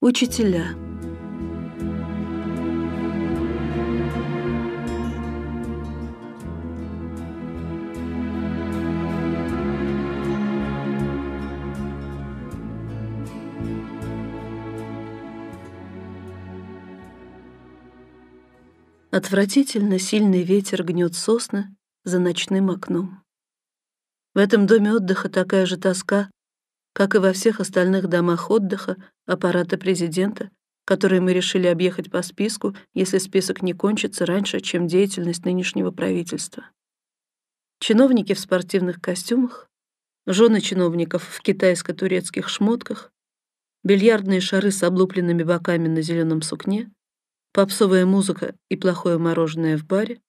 Учителя. Отвратительно сильный ветер гнет сосны за ночным окном. В этом доме отдыха такая же тоска, как и во всех остальных домах отдыха аппарата президента, которые мы решили объехать по списку, если список не кончится раньше, чем деятельность нынешнего правительства. Чиновники в спортивных костюмах, жены чиновников в китайско-турецких шмотках, бильярдные шары с облупленными боками на зеленом сукне, попсовая музыка и плохое мороженое в баре,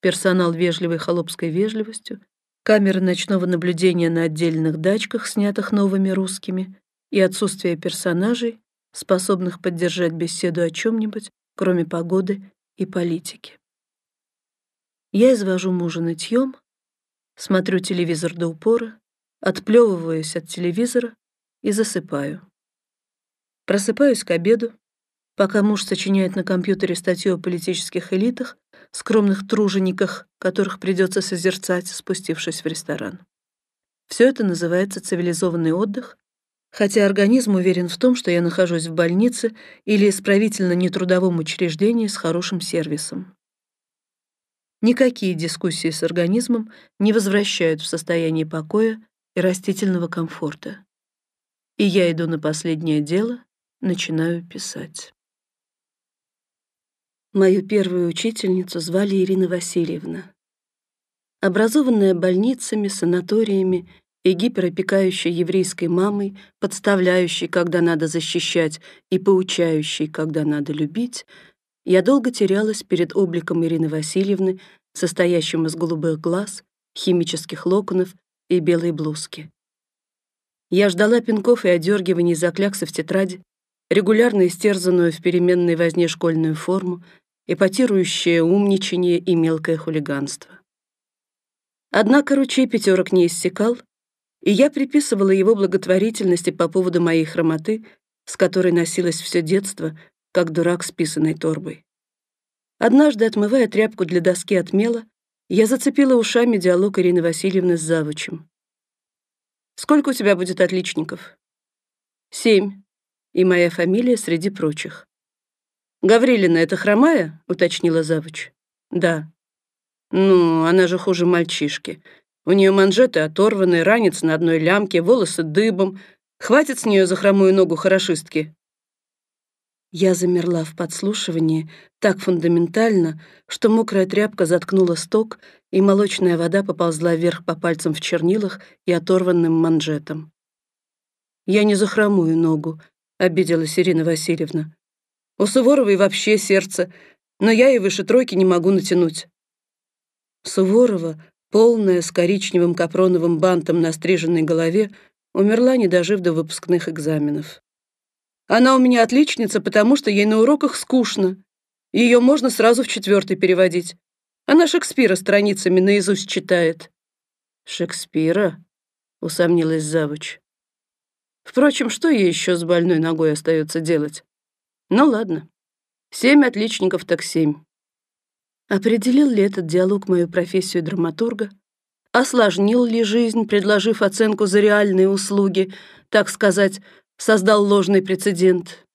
персонал вежливой холопской вежливостью, камеры ночного наблюдения на отдельных дачках, снятых новыми русскими, и отсутствие персонажей, способных поддержать беседу о чем-нибудь, кроме погоды и политики. Я извожу мужа нытьем, смотрю телевизор до упора, отплевываюсь от телевизора и засыпаю. Просыпаюсь к обеду, пока муж сочиняет на компьютере статью о политических элитах, скромных тружениках, которых придется созерцать, спустившись в ресторан. Все это называется цивилизованный отдых, хотя организм уверен в том, что я нахожусь в больнице или исправительно-нетрудовом учреждении с хорошим сервисом. Никакие дискуссии с организмом не возвращают в состояние покоя и растительного комфорта. И я иду на последнее дело, начинаю писать. Мою первую учительницу звали Ирина Васильевна. Образованная больницами, санаториями и гиперопекающей еврейской мамой, подставляющей, когда надо защищать, и поучающей, когда надо любить, я долго терялась перед обликом Ирины Васильевны, состоящим из голубых глаз, химических локонов и белой блузки. Я ждала пинков и одергиваний за кляксы в тетради, регулярно истерзанную в переменной возне школьную форму, эпатирующее умничание и мелкое хулиганство. Однако ручей пятерок не иссякал, и я приписывала его благотворительности по поводу моей хромоты, с которой носилась все детство, как дурак с писаной торбой. Однажды, отмывая тряпку для доски от мела, я зацепила ушами диалог Ирины Васильевны с завучем. «Сколько у тебя будет отличников?» «Семь, и моя фамилия среди прочих. «Гаврилина — это хромая?» — уточнила завуч. «Да». «Ну, она же хуже мальчишки. У нее манжеты оторваны, ранец на одной лямке, волосы дыбом. Хватит с нее за хромую ногу хорошистки». Я замерла в подслушивании так фундаментально, что мокрая тряпка заткнула сток, и молочная вода поползла вверх по пальцам в чернилах и оторванным манжетам. «Я не за хромую ногу», — обиделась Ирина Васильевна. У Суворовой вообще сердце, но я и выше тройки не могу натянуть. Суворова, полная, с коричневым капроновым бантом на стриженной голове, умерла, не дожив до выпускных экзаменов. Она у меня отличница, потому что ей на уроках скучно. Ее можно сразу в четвертый переводить. Она Шекспира страницами наизусть читает. Шекспира? Усомнилась завуч. Впрочем, что ей еще с больной ногой остается делать? Ну ладно. Семь отличников так семь. Определил ли этот диалог мою профессию драматурга? Осложнил ли жизнь, предложив оценку за реальные услуги, так сказать, создал ложный прецедент?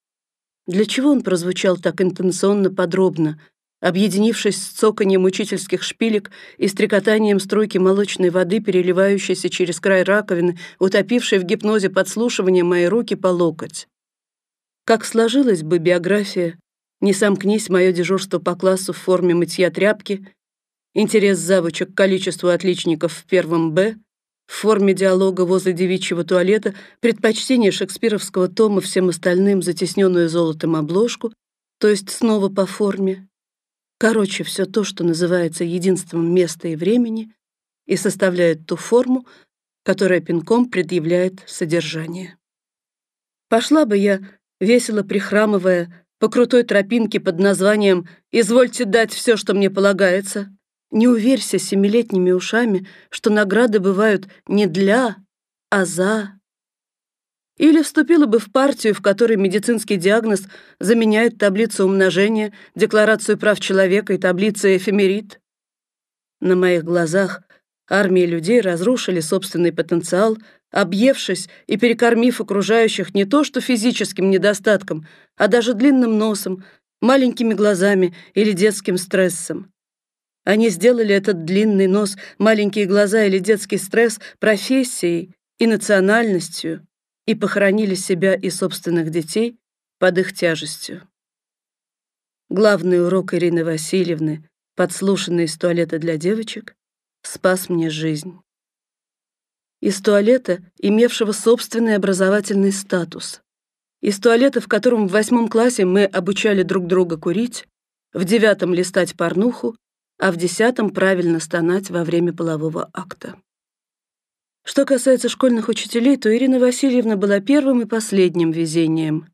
Для чего он прозвучал так интенционно подробно, объединившись с цоканьем учительских шпилек и стрекотанием струйки молочной воды, переливающейся через край раковины, утопившей в гипнозе подслушивания мои руки по локоть? Как сложилась бы биография, не сомкнись мое дежурство по классу в форме мытья тряпки, интерес завучек к количеству отличников в первом «Б», в форме диалога возле девичьего туалета, предпочтение шекспировского тома всем остальным затесненную золотом обложку, то есть снова по форме. Короче, все то, что называется единством места и времени и составляет ту форму, которая пинком предъявляет содержание. Пошла бы я весело прихрамывая по крутой тропинке под названием «Извольте дать все, что мне полагается». Не уверься семилетними ушами, что награды бывают не для, а за. или вступила бы в партию, в которой медицинский диагноз заменяет таблицу умножения, декларацию прав человека и таблицы эфемерит. На моих глазах армии людей разрушили собственный потенциал, объевшись и перекормив окружающих не то что физическим недостатком, а даже длинным носом, маленькими глазами или детским стрессом. Они сделали этот длинный нос, маленькие глаза или детский стресс профессией и национальностью и похоронили себя и собственных детей под их тяжестью. Главный урок Ирины Васильевны, подслушанный из туалета для девочек, спас мне жизнь. Из туалета, имевшего собственный образовательный статус. Из туалета, в котором в восьмом классе мы обучали друг друга курить, в девятом листать порнуху, а в десятом правильно стонать во время полового акта. Что касается школьных учителей, то Ирина Васильевна была первым и последним везением.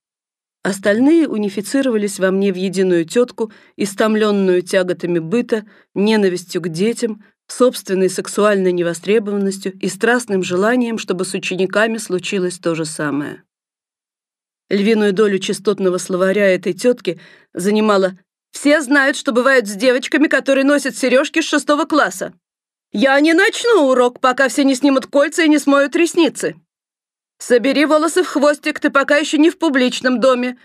Остальные унифицировались во мне в единую тетку, истомленную тяготами быта, ненавистью к детям, собственной сексуальной невостребованностью и страстным желанием, чтобы с учениками случилось то же самое. Львиную долю частотного словаря этой тетки занимала «Все знают, что бывает с девочками, которые носят сережки с шестого класса. Я не начну урок, пока все не снимут кольца и не смоют ресницы. Собери волосы в хвостик, ты пока еще не в публичном доме».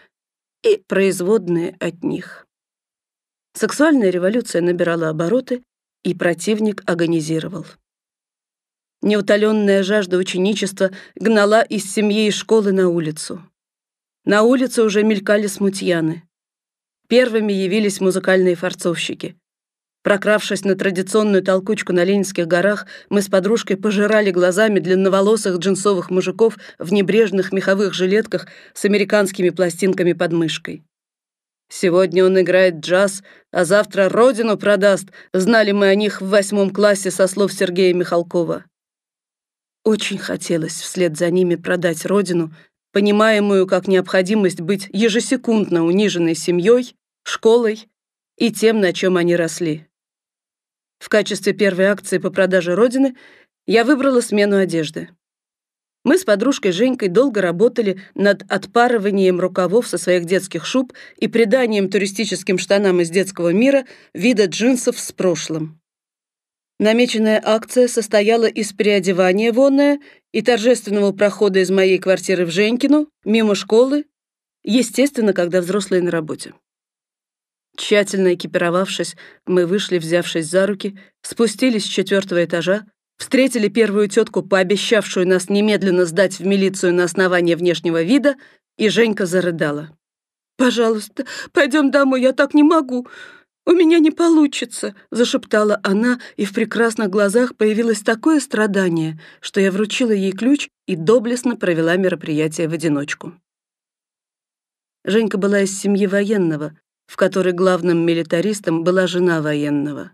И производные от них. Сексуальная революция набирала обороты, и противник агонизировал. Неутоленная жажда ученичества гнала из семьи и школы на улицу. На улице уже мелькали смутьяны. Первыми явились музыкальные форцовщики. Прокравшись на традиционную толкучку на Ленинских горах, мы с подружкой пожирали глазами длинноволосых джинсовых мужиков в небрежных меховых жилетках с американскими пластинками под мышкой. Сегодня он играет джаз, а завтра родину продаст. Знали мы о них в восьмом классе со слов Сергея Михалкова. Очень хотелось вслед за ними продать родину, понимаемую как необходимость быть ежесекундно униженной семьей, школой и тем, на чем они росли. В качестве первой акции по продаже родины я выбрала смену одежды. Мы с подружкой Женькой долго работали над отпарыванием рукавов со своих детских шуб и приданием туристическим штанам из детского мира вида джинсов с прошлым. Намеченная акция состояла из переодевания вонное и торжественного прохода из моей квартиры в Женькину, мимо школы, естественно, когда взрослые на работе. Тщательно экипировавшись, мы вышли, взявшись за руки, спустились с четвертого этажа, встретили первую тетку, пообещавшую нас немедленно сдать в милицию на основании внешнего вида, и Женька зарыдала. «Пожалуйста, пойдем домой, я так не могу. У меня не получится», — зашептала она, и в прекрасных глазах появилось такое страдание, что я вручила ей ключ и доблестно провела мероприятие в одиночку. Женька была из семьи военного, в которой главным милитаристом была жена военного.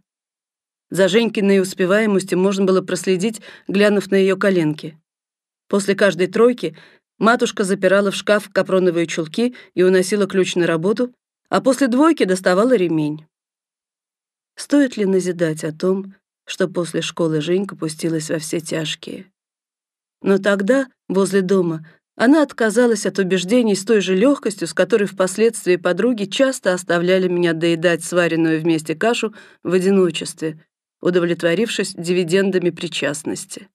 За Женькиной успеваемостью можно было проследить, глянув на ее коленки. После каждой тройки матушка запирала в шкаф капроновые чулки и уносила ключ на работу, а после двойки доставала ремень. Стоит ли назидать о том, что после школы Женька пустилась во все тяжкие? Но тогда, возле дома, она отказалась от убеждений с той же легкостью, с которой впоследствии подруги часто оставляли меня доедать сваренную вместе кашу в одиночестве, удовлетворившись дивидендами причастности.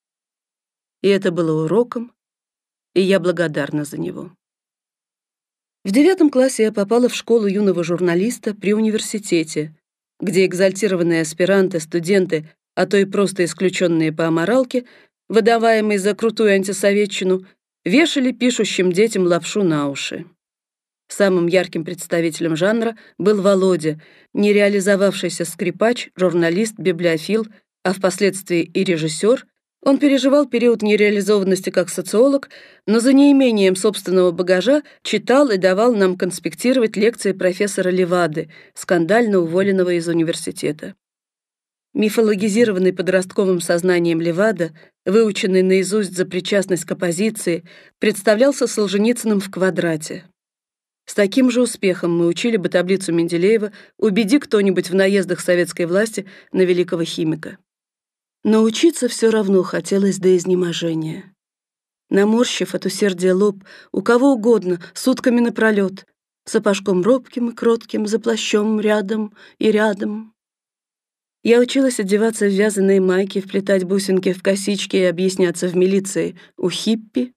И это было уроком, и я благодарна за него. В девятом классе я попала в школу юного журналиста при университете, где экзальтированные аспиранты, студенты, а то и просто исключенные по аморалке, выдаваемые за крутую антисоветчину, вешали пишущим детям лапшу на уши. Самым ярким представителем жанра был Володя, не реализовавшийся скрипач, журналист, библиофил, а впоследствии и режиссер. Он переживал период нереализованности как социолог, но за неимением собственного багажа читал и давал нам конспектировать лекции профессора Левады, скандально уволенного из университета. Мифологизированный подростковым сознанием Левада, выученный наизусть за причастность к оппозиции, представлялся Солженицыным в квадрате. С таким же успехом мы учили бы таблицу Менделеева «Убеди кто-нибудь в наездах советской власти на великого химика». Но учиться все равно хотелось до изнеможения. наморщив от усердия лоб, у кого угодно, сутками напролет, сапожком робким и кротким, за плащом рядом и рядом. Я училась одеваться в вязаные майки, вплетать бусинки в косички и объясняться в милиции у хиппи,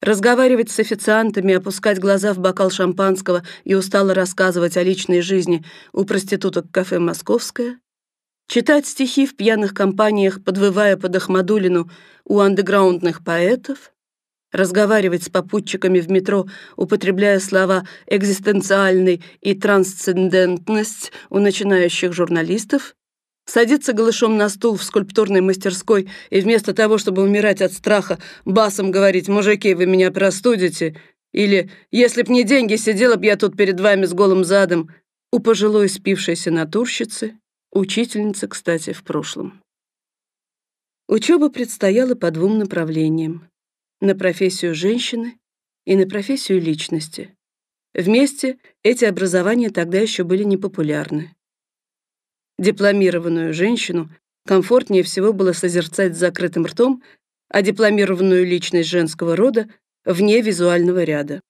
разговаривать с официантами, опускать глаза в бокал шампанского и устало рассказывать о личной жизни у проституток кафе «Московское», читать стихи в пьяных компаниях, подвывая под Ахмадулину у андеграундных поэтов, разговаривать с попутчиками в метро, употребляя слова «экзистенциальный» и «трансцендентность» у начинающих журналистов, садиться голышом на стул в скульптурной мастерской и вместо того, чтобы умирать от страха, басом говорить «мужики, вы меня простудите» или «если б не деньги, сидела б я тут перед вами с голым задом» у пожилой спившейся натурщицы, учительницы, кстати, в прошлом. Учеба предстояла по двум направлениям на профессию женщины и на профессию личности. Вместе эти образования тогда еще были непопулярны. Дипломированную женщину комфортнее всего было созерцать с закрытым ртом, а дипломированную личность женского рода вне визуального ряда.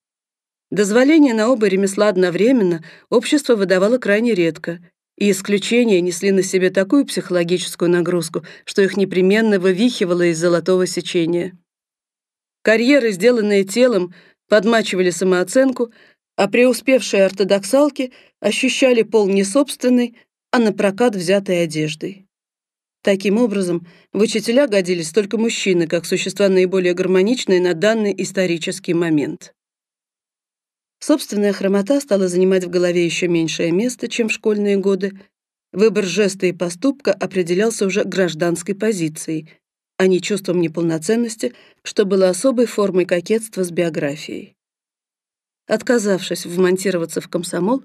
Дозволение на оба ремесла одновременно общество выдавало крайне редко, и исключения несли на себе такую психологическую нагрузку, что их непременно вывихивало из золотого сечения. Карьеры, сделанные телом, подмачивали самооценку, а преуспевшие ортодоксалки ощущали пол не собственный, а на прокат взятой одеждой. Таким образом, в учителя годились только мужчины, как существа наиболее гармоничные на данный исторический момент. Собственная хромота стала занимать в голове еще меньшее место, чем в школьные годы. Выбор жеста и поступка определялся уже гражданской позицией, а не чувством неполноценности, что было особой формой кокетства с биографией. Отказавшись вмонтироваться в комсомол,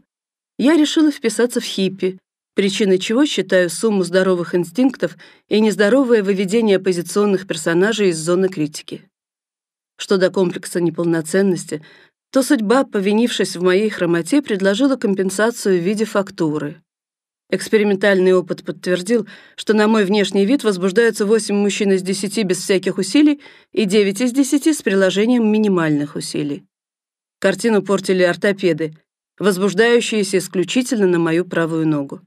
я решила вписаться в хиппи, причиной чего считаю сумму здоровых инстинктов и нездоровое выведение оппозиционных персонажей из зоны критики. Что до комплекса неполноценности, то судьба, повинившись в моей хромоте, предложила компенсацию в виде фактуры. Экспериментальный опыт подтвердил, что на мой внешний вид возбуждаются 8 мужчин из 10 без всяких усилий и 9 из 10 с приложением минимальных усилий. Картину портили ортопеды, возбуждающиеся исключительно на мою правую ногу.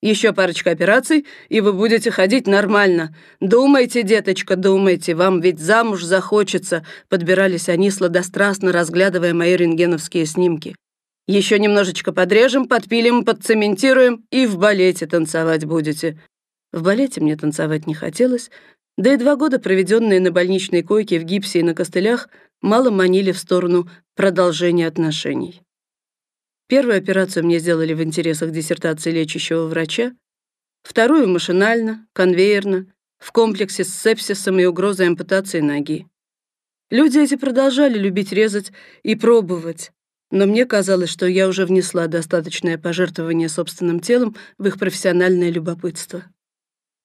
Еще парочка операций, и вы будете ходить нормально. Думайте, деточка, думайте, вам ведь замуж захочется», подбирались они сладострастно, разглядывая мои рентгеновские снимки. Еще немножечко подрежем, подпилим, подцементируем и в балете танцевать будете. В балете мне танцевать не хотелось, да и два года, проведенные на больничной койке в гипсе и на костылях, мало манили в сторону продолжения отношений. Первую операцию мне сделали в интересах диссертации лечащего врача, вторую — машинально, конвейерно, в комплексе с сепсисом и угрозой ампутации ноги. Люди эти продолжали любить резать и пробовать, но мне казалось, что я уже внесла достаточное пожертвование собственным телом в их профессиональное любопытство.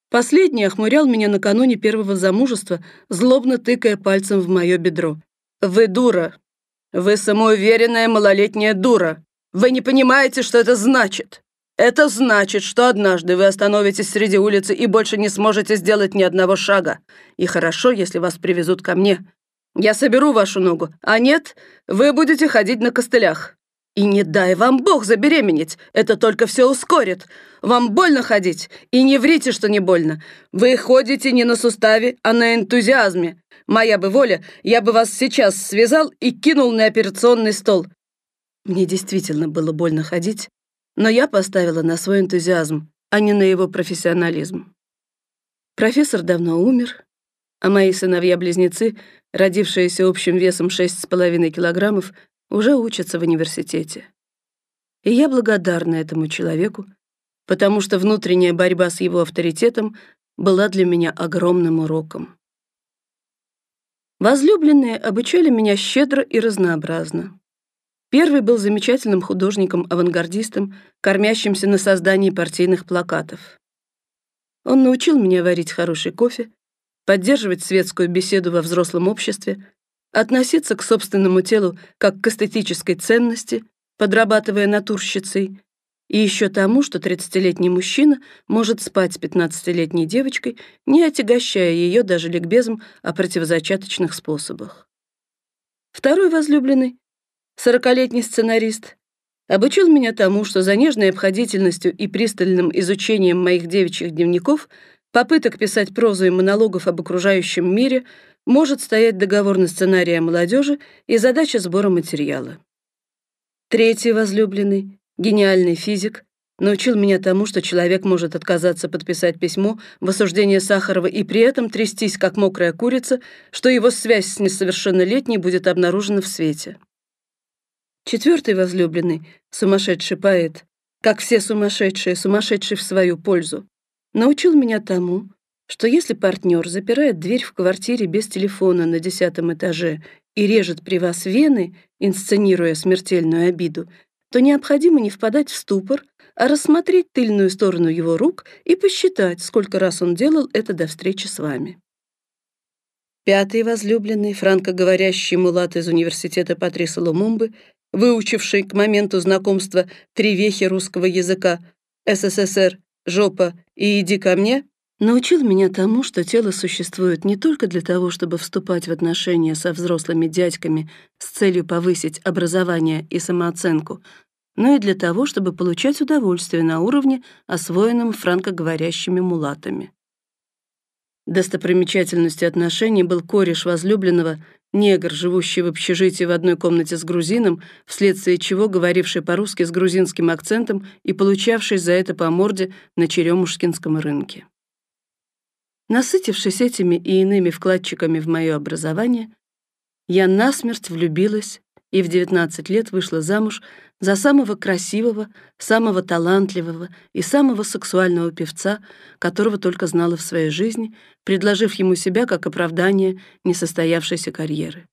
Последний охмурял меня накануне первого замужества, злобно тыкая пальцем в мое бедро. «Вы дура! Вы самоуверенная малолетняя дура! Вы не понимаете, что это значит! Это значит, что однажды вы остановитесь среди улицы и больше не сможете сделать ни одного шага. И хорошо, если вас привезут ко мне, я соберу вашу ногу, а нет, вы будете ходить на костылях. И не дай вам Бог забеременеть, это только все ускорит. Вам больно ходить, и не врите, что не больно. Вы ходите не на суставе, а на энтузиазме. Моя бы воля, я бы вас сейчас связал и кинул на операционный стол. Мне действительно было больно ходить, но я поставила на свой энтузиазм, а не на его профессионализм. Профессор давно умер, а мои сыновья-близнецы, родившиеся общим весом 6,5 килограммов, уже учатся в университете. И я благодарна этому человеку, потому что внутренняя борьба с его авторитетом была для меня огромным уроком. Возлюбленные обучали меня щедро и разнообразно. Первый был замечательным художником-авангардистом, кормящимся на создании партийных плакатов. Он научил меня варить хороший кофе, поддерживать светскую беседу во взрослом обществе, относиться к собственному телу как к эстетической ценности, подрабатывая натурщицей, и еще тому, что 30-летний мужчина может спать с 15-летней девочкой, не отягощая ее даже ликбезом о противозачаточных способах. Второй возлюбленный, 40-летний сценарист, обучил меня тому, что за нежной обходительностью и пристальным изучением моих девичьих дневников, попыток писать прозу и монологов об окружающем мире может стоять договор на сценарий о молодежи и задача сбора материала. Третий возлюбленный, гениальный физик, научил меня тому, что человек может отказаться подписать письмо в осуждение Сахарова и при этом трястись, как мокрая курица, что его связь с несовершеннолетней будет обнаружена в свете. Четвертый возлюбленный, сумасшедший поэт, как все сумасшедшие, сумасшедший в свою пользу, научил меня тому, что если партнер запирает дверь в квартире без телефона на десятом этаже и режет при вас вены, инсценируя смертельную обиду, то необходимо не впадать в ступор, а рассмотреть тыльную сторону его рук и посчитать, сколько раз он делал это до встречи с вами. Пятый возлюбленный, франкоговорящий мулат из университета Патриса Лумумбы, выучивший к моменту знакомства три вехи русского языка «СССР», «Жопа» и «Иди ко мне», научил меня тому, что тело существует не только для того, чтобы вступать в отношения со взрослыми дядьками с целью повысить образование и самооценку, но и для того, чтобы получать удовольствие на уровне, освоенном франкоговорящими мулатами. Достопримечательностью отношений был кореш возлюбленного, негр, живущий в общежитии в одной комнате с грузином, вследствие чего говоривший по-русски с грузинским акцентом и получавший за это по морде на Черемушкинском рынке. Насытившись этими и иными вкладчиками в мое образование, я насмерть влюбилась и в 19 лет вышла замуж за самого красивого, самого талантливого и самого сексуального певца, которого только знала в своей жизни, предложив ему себя как оправдание несостоявшейся карьеры.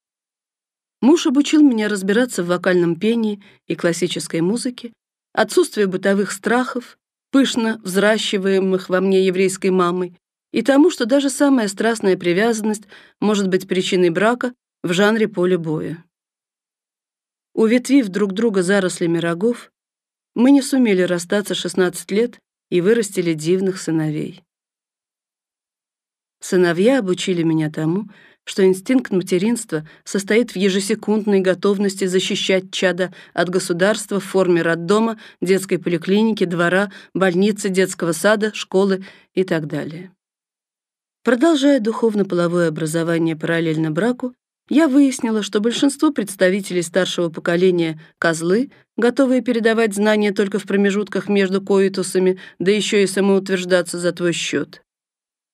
Муж обучил меня разбираться в вокальном пении и классической музыке, отсутствие бытовых страхов, пышно взращиваемых во мне еврейской мамой, и тому, что даже самая страстная привязанность может быть причиной брака в жанре поля боя. Уветвив друг друга зарослями рогов, мы не сумели расстаться 16 лет и вырастили дивных сыновей. Сыновья обучили меня тому, что инстинкт материнства состоит в ежесекундной готовности защищать чада от государства в форме роддома, детской поликлиники, двора, больницы, детского сада, школы и так далее. Продолжая духовно-половое образование параллельно браку, я выяснила, что большинство представителей старшего поколения — козлы, готовые передавать знания только в промежутках между коитусами, да еще и самоутверждаться за твой счет.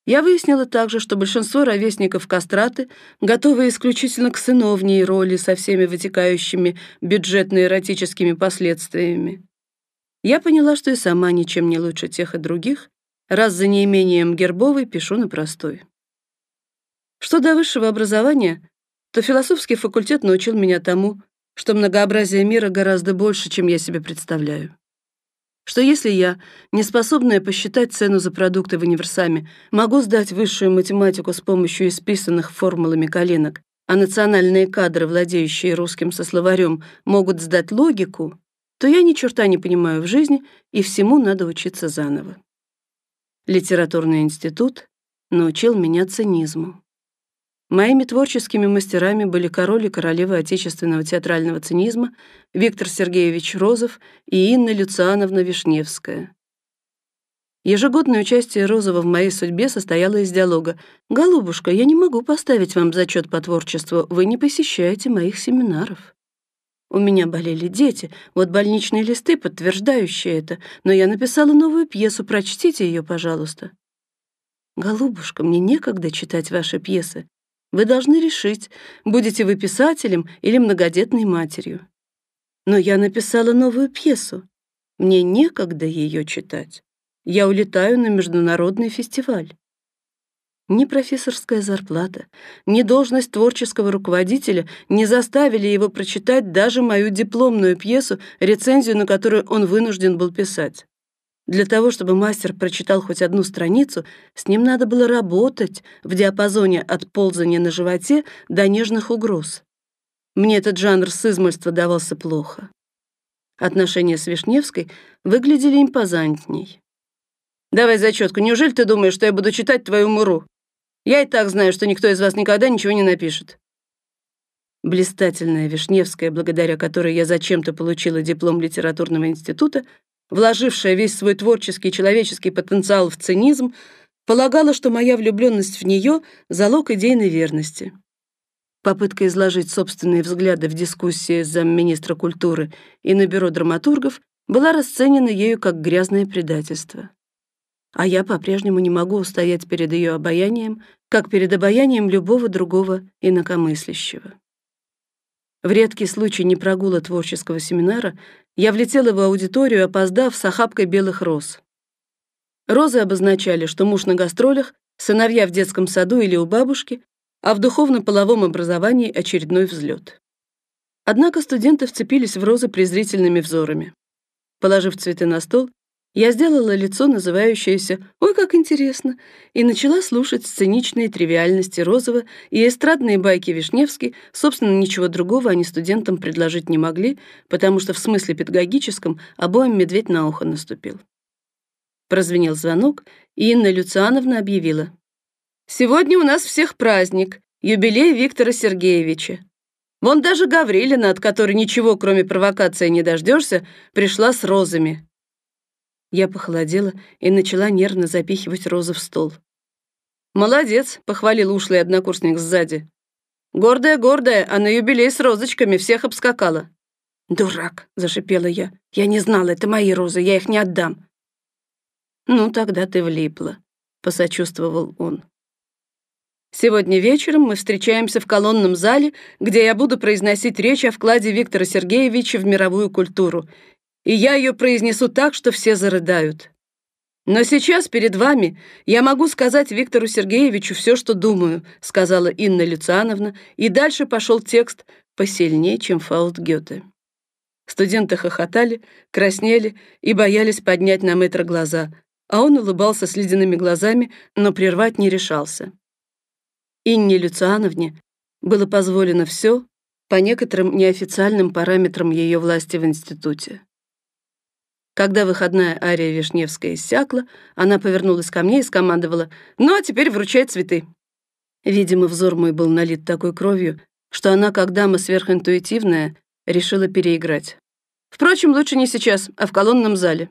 Я выяснила также, что большинство ровесников кастраты готовы исключительно к сыновней роли со всеми вытекающими бюджетно-эротическими последствиями. Я поняла, что и сама ничем не лучше тех и других, раз за неимением гербовой пишу на простой. Что до высшего образования, то философский факультет научил меня тому, что многообразие мира гораздо больше, чем я себе представляю. Что если я, не способная посчитать цену за продукты в универсаме, могу сдать высшую математику с помощью исписанных формулами коленок, а национальные кадры, владеющие русским со словарем, могут сдать логику, то я ни черта не понимаю в жизни, и всему надо учиться заново. Литературный институт научил меня цинизму. Моими творческими мастерами были король и королева отечественного театрального цинизма Виктор Сергеевич Розов и Инна Люциановна Вишневская. Ежегодное участие Розова в моей судьбе состояло из диалога: "Голубушка, я не могу поставить вам зачет по творчеству, вы не посещаете моих семинаров". У меня болели дети, вот больничные листы, подтверждающие это, но я написала новую пьесу, прочтите ее, пожалуйста. Голубушка, мне некогда читать ваши пьесы. Вы должны решить, будете вы писателем или многодетной матерью. Но я написала новую пьесу. Мне некогда ее читать. Я улетаю на международный фестиваль. Ни профессорская зарплата, ни должность творческого руководителя не заставили его прочитать даже мою дипломную пьесу, рецензию на которую он вынужден был писать. Для того, чтобы мастер прочитал хоть одну страницу, с ним надо было работать в диапазоне от ползания на животе до нежных угроз. Мне этот жанр с измольства давался плохо. отношения с Вишневской выглядели импозантней. «Давай зачетку. Неужели ты думаешь, что я буду читать твою муру? Я и так знаю, что никто из вас никогда ничего не напишет». Блистательная Вишневская, благодаря которой я зачем-то получила диплом литературного института, вложившая весь свой творческий человеческий потенциал в цинизм, полагала, что моя влюбленность в нее — залог идейной верности. Попытка изложить собственные взгляды в дискуссии с замминистра культуры и на бюро драматургов была расценена ею как грязное предательство. А я по-прежнему не могу устоять перед ее обаянием, как перед обаянием любого другого инакомыслящего. В редкий случай непрогула творческого семинара я влетела в аудиторию, опоздав с охапкой белых роз. Розы обозначали, что муж на гастролях, сыновья в детском саду или у бабушки, а в духовно-половом образовании очередной взлет. Однако студенты вцепились в розы презрительными взорами. Положив цветы на стол, я сделала лицо, называющееся «Ой, как интересно!» и начала слушать сценичные тривиальности Розова и эстрадные байки Вишневски, собственно, ничего другого они студентам предложить не могли, потому что в смысле педагогическом обоим медведь на ухо наступил. Прозвенел звонок, и Инна Люциановна объявила. «Сегодня у нас всех праздник, юбилей Виктора Сергеевича. Вон даже Гаврилина, от которой ничего, кроме провокации, не дождешься, пришла с розами. Я похолодела и начала нервно запихивать розы в стол. «Молодец», — похвалил ушлый однокурсник сзади. «Гордая-гордая, а на юбилей с розочками всех обскакала». «Дурак», — зашипела я. «Я не знала, это мои розы, я их не отдам». «Ну, тогда ты влипла», — посочувствовал он. «Сегодня вечером мы встречаемся в колонном зале, где я буду произносить речь о вкладе Виктора Сергеевича в мировую культуру, и я ее произнесу так, что все зарыдают. Но сейчас перед вами я могу сказать Виктору Сергеевичу все, что думаю, сказала Инна Люциановна, и дальше пошел текст посильнее, чем Фауст Гёте. Студенты хохотали, краснели и боялись поднять на метро глаза, а он улыбался с ледяными глазами, но прервать не решался. Инне Люциановне было позволено все по некоторым неофициальным параметрам ее власти в институте. Когда выходная ария Вишневская иссякла, она повернулась ко мне и скомандовала «Ну, а теперь вручай цветы». Видимо, взор мой был налит такой кровью, что она, как дама сверхинтуитивная, решила переиграть. Впрочем, лучше не сейчас, а в колонном зале.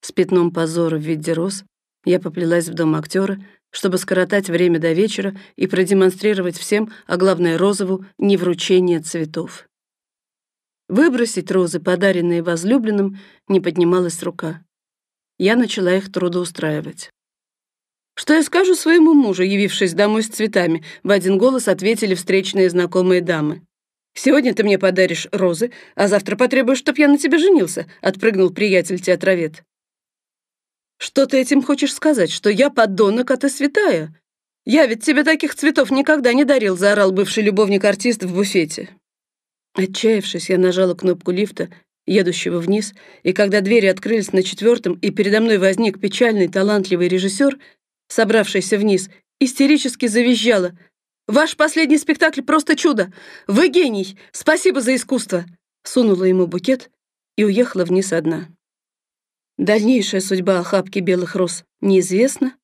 С пятном позора в виде роз я поплелась в дом актера, чтобы скоротать время до вечера и продемонстрировать всем, а главное Розову, невручение цветов. Выбросить розы, подаренные возлюбленным, не поднималась рука. Я начала их трудоустраивать. «Что я скажу своему мужу, явившись домой с цветами?» В один голос ответили встречные знакомые дамы. «Сегодня ты мне подаришь розы, а завтра потребуешь, чтоб я на тебя женился», отпрыгнул приятель-театровед. «Что ты этим хочешь сказать? Что я подонок, а ты святая? Я ведь тебе таких цветов никогда не дарил», заорал бывший любовник-артист в буфете. Отчаявшись, я нажала кнопку лифта, едущего вниз, и когда двери открылись на четвертом, и передо мной возник печальный, талантливый режиссер, собравшийся вниз, истерически завизжала. «Ваш последний спектакль просто чудо! Вы гений! Спасибо за искусство!» Сунула ему букет и уехала вниз одна. Дальнейшая судьба охапки белых роз неизвестна.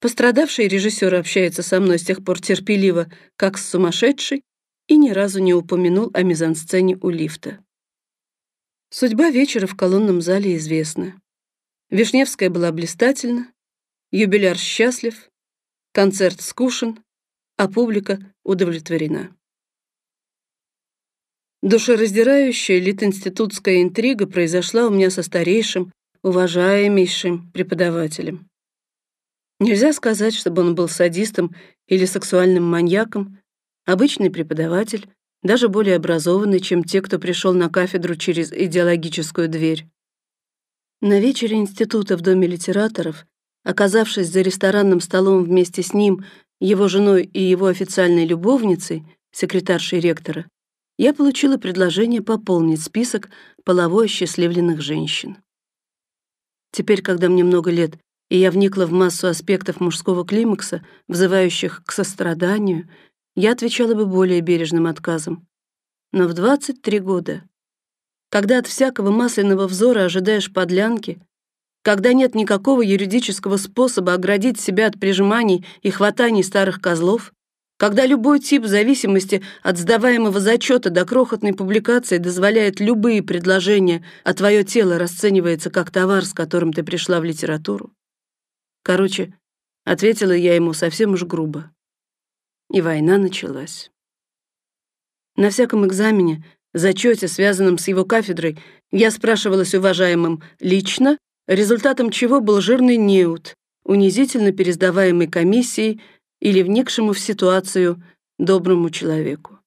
Пострадавший режиссер общается со мной с тех пор терпеливо, как с сумасшедшей, и ни разу не упомянул о мизансцене у лифта. Судьба вечера в колонном зале известна. Вишневская была блистательна, юбиляр счастлив, концерт скушен, а публика удовлетворена. Душераздирающая литинститутская интрига произошла у меня со старейшим, уважаемейшим преподавателем. Нельзя сказать, чтобы он был садистом или сексуальным маньяком, Обычный преподаватель, даже более образованный, чем те, кто пришел на кафедру через идеологическую дверь. На вечере института в Доме литераторов, оказавшись за ресторанным столом вместе с ним, его женой и его официальной любовницей, секретаршей ректора, я получила предложение пополнить список полово осчастливленных женщин. Теперь, когда мне много лет, и я вникла в массу аспектов мужского климакса, взывающих к состраданию, я отвечала бы более бережным отказом. Но в 23 года когда от всякого масляного взора ожидаешь подлянки, когда нет никакого юридического способа оградить себя от прижиманий и хватаний старых козлов, когда любой тип зависимости от сдаваемого зачета до крохотной публикации дозволяет любые предложения, а твое тело расценивается как товар, с которым ты пришла в литературу. Короче, ответила я ему совсем уж грубо. И война началась. На всяком экзамене, зачете, связанном с его кафедрой, я спрашивалась уважаемым лично, результатом чего был жирный неуд, унизительно пересдаваемый комиссией или вникшему в ситуацию доброму человеку.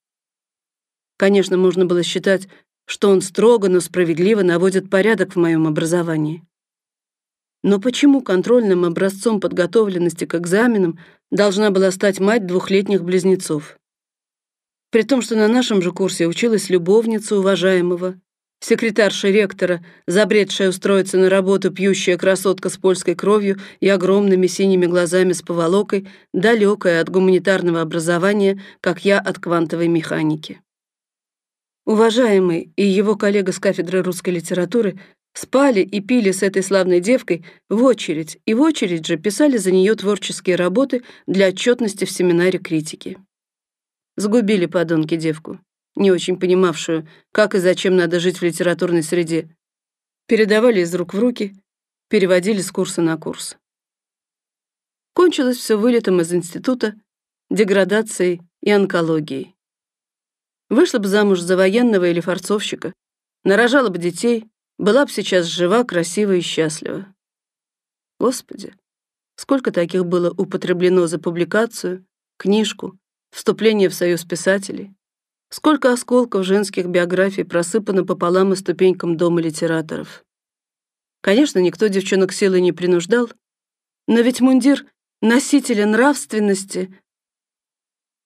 Конечно, можно было считать, что он строго, но справедливо наводит порядок в моем образовании. Но почему контрольным образцом подготовленности к экзаменам должна была стать мать двухлетних близнецов? При том, что на нашем же курсе училась любовница уважаемого, секретарша ректора, забредшая устроиться на работу пьющая красотка с польской кровью и огромными синими глазами с поволокой, далекая от гуманитарного образования, как я от квантовой механики. Уважаемый и его коллега с кафедры русской литературы спали и пили с этой славной девкой в очередь, и в очередь же писали за нее творческие работы для отчетности в семинаре критики. Сгубили подонки девку не очень понимавшую, как и зачем надо жить в литературной среде. Передавали из рук в руки, переводили с курса на курс. Кончилось все вылетом из института, деградацией и онкологией. Вышла бы замуж за военного или форцовщика, нарожала бы детей, была бы сейчас жива, красива и счастлива. Господи, сколько таких было употреблено за публикацию, книжку, вступление в союз писателей. Сколько осколков женских биографий просыпано пополам и ступенькам дома литераторов. Конечно, никто девчонок силой не принуждал, но ведь мундир носителя нравственности.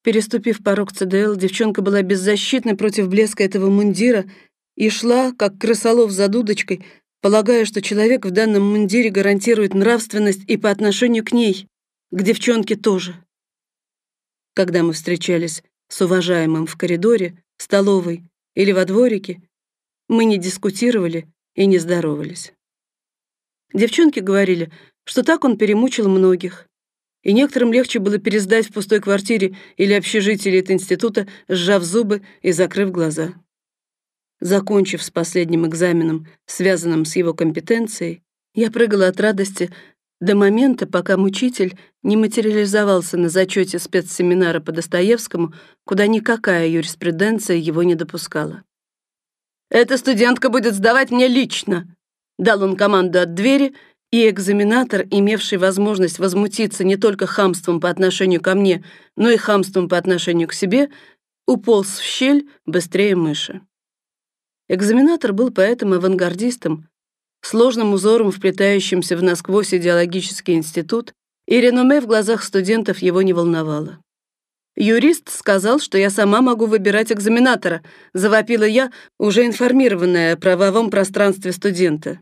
Переступив порог ЦДЛ, девчонка была беззащитна против блеска этого мундира и шла, как крысолов за дудочкой, полагая, что человек в данном мундире гарантирует нравственность и по отношению к ней, к девчонке тоже. Когда мы встречались с уважаемым в коридоре, столовой или во дворике, мы не дискутировали и не здоровались. Девчонки говорили, что так он перемучил многих, и некоторым легче было пересдать в пустой квартире или общежитии или института, сжав зубы и закрыв глаза. Закончив с последним экзаменом, связанным с его компетенцией, я прыгала от радости до момента, пока мучитель не материализовался на зачете спецсеминара по Достоевскому, куда никакая юриспруденция его не допускала. «Эта студентка будет сдавать мне лично!» Дал он команду от двери, и экзаменатор, имевший возможность возмутиться не только хамством по отношению ко мне, но и хамством по отношению к себе, уполз в щель быстрее мыши. Экзаменатор был поэтому авангардистом, сложным узором, вплетающимся в насквозь идеологический институт, и реноме в глазах студентов его не волновало. Юрист сказал, что я сама могу выбирать экзаменатора, завопила я, уже информированная о правовом пространстве студента.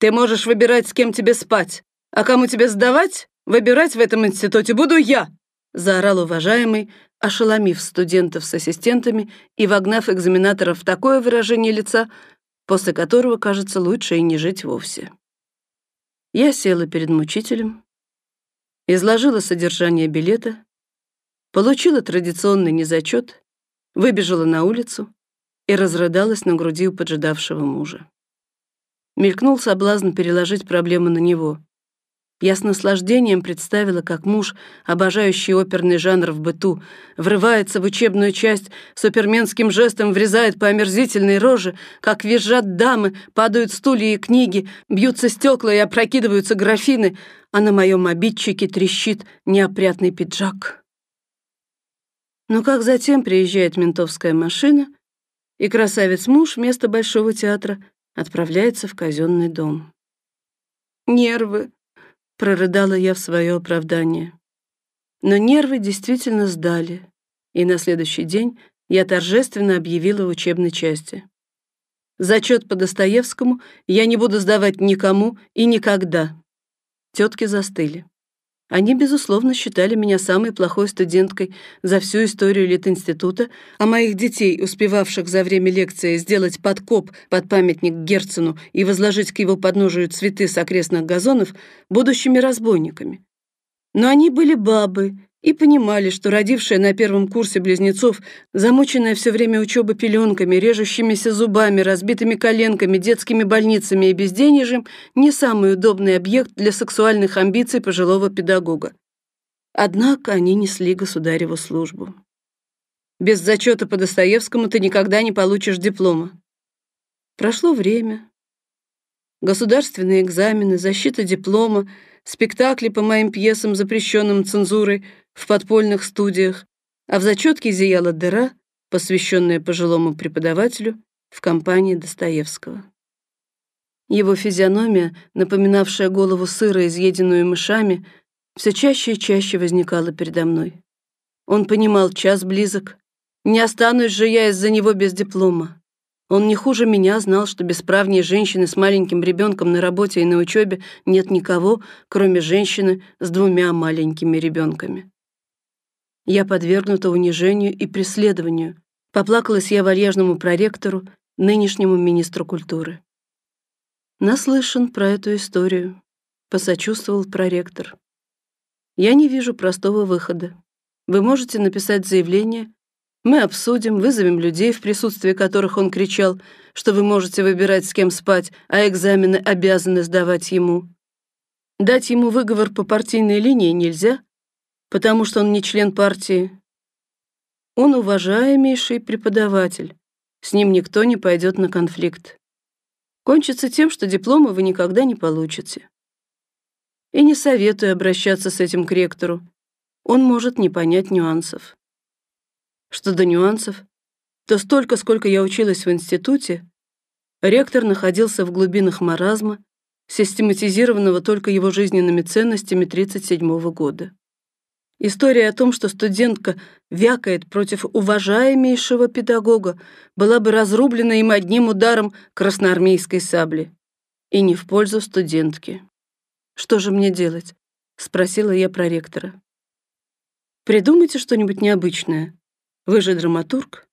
Ты можешь выбирать, с кем тебе спать, а кому тебе сдавать, выбирать в этом институте буду я, заорал уважаемый, ошеломив студентов с ассистентами и вогнав экзаменаторов в такое выражение лица, после которого, кажется, лучше и не жить вовсе. Я села перед мучителем, изложила содержание билета, получила традиционный незачет, выбежала на улицу и разрыдалась на груди у поджидавшего мужа. Мелькнул соблазн переложить проблему на него. Я с наслаждением представила, как муж, обожающий оперный жанр в быту, врывается в учебную часть, суперменским жестом врезает по омерзительной роже, как визжат дамы, падают стулья и книги, бьются стекла и опрокидываются графины, а на моем обидчике трещит неопрятный пиджак. Но как затем приезжает ментовская машина, и красавец-муж вместо Большого театра отправляется в казенный дом. Нервы, прорыдала я в свое оправдание. Но нервы действительно сдали, и на следующий день я торжественно объявила в учебной части. Зачет по Достоевскому я не буду сдавать никому и никогда. Тетки застыли. Они, безусловно, считали меня самой плохой студенткой за всю историю Литинститута, а моих детей, успевавших за время лекции сделать подкоп под памятник Герцену и возложить к его подножию цветы с окрестных газонов, будущими разбойниками. Но они были бабы и понимали, что родившая на первом курсе близнецов, замученная все время учебы пеленками, режущимися зубами, разбитыми коленками, детскими больницами и безденежьем, не самый удобный объект для сексуальных амбиций пожилого педагога. Однако они несли государеву службу. Без зачета по Достоевскому ты никогда не получишь диплома. Прошло время. Государственные экзамены, защита диплома, спектакли по моим пьесам, запрещенным цензурой, в подпольных студиях, а в зачетке зияла дыра, посвященная пожилому преподавателю в компании Достоевского. Его физиономия, напоминавшая голову сыра, изъеденную мышами, все чаще и чаще возникала передо мной. Он понимал, час близок. Не останусь же я из-за него без диплома. Он не хуже меня знал, что бесправнее женщины с маленьким ребенком на работе и на учебе нет никого, кроме женщины с двумя маленькими ребенками. Я подвергнута унижению и преследованию. Поплакалась я вальяжному проректору, нынешнему министру культуры. Наслышан про эту историю, посочувствовал проректор. Я не вижу простого выхода. Вы можете написать заявление, мы обсудим, вызовем людей, в присутствии которых он кричал, что вы можете выбирать, с кем спать, а экзамены обязаны сдавать ему. Дать ему выговор по партийной линии нельзя, потому что он не член партии. Он уважаемейший преподаватель. С ним никто не пойдет на конфликт. Кончится тем, что диплома вы никогда не получите. И не советую обращаться с этим к ректору. Он может не понять нюансов. Что до нюансов, то столько, сколько я училась в институте, ректор находился в глубинах маразма, систематизированного только его жизненными ценностями 37 года. История о том, что студентка вякает против уважаемейшего педагога, была бы разрублена им одним ударом красноармейской сабли. И не в пользу студентки. «Что же мне делать?» — спросила я проректора. «Придумайте что-нибудь необычное. Вы же драматург».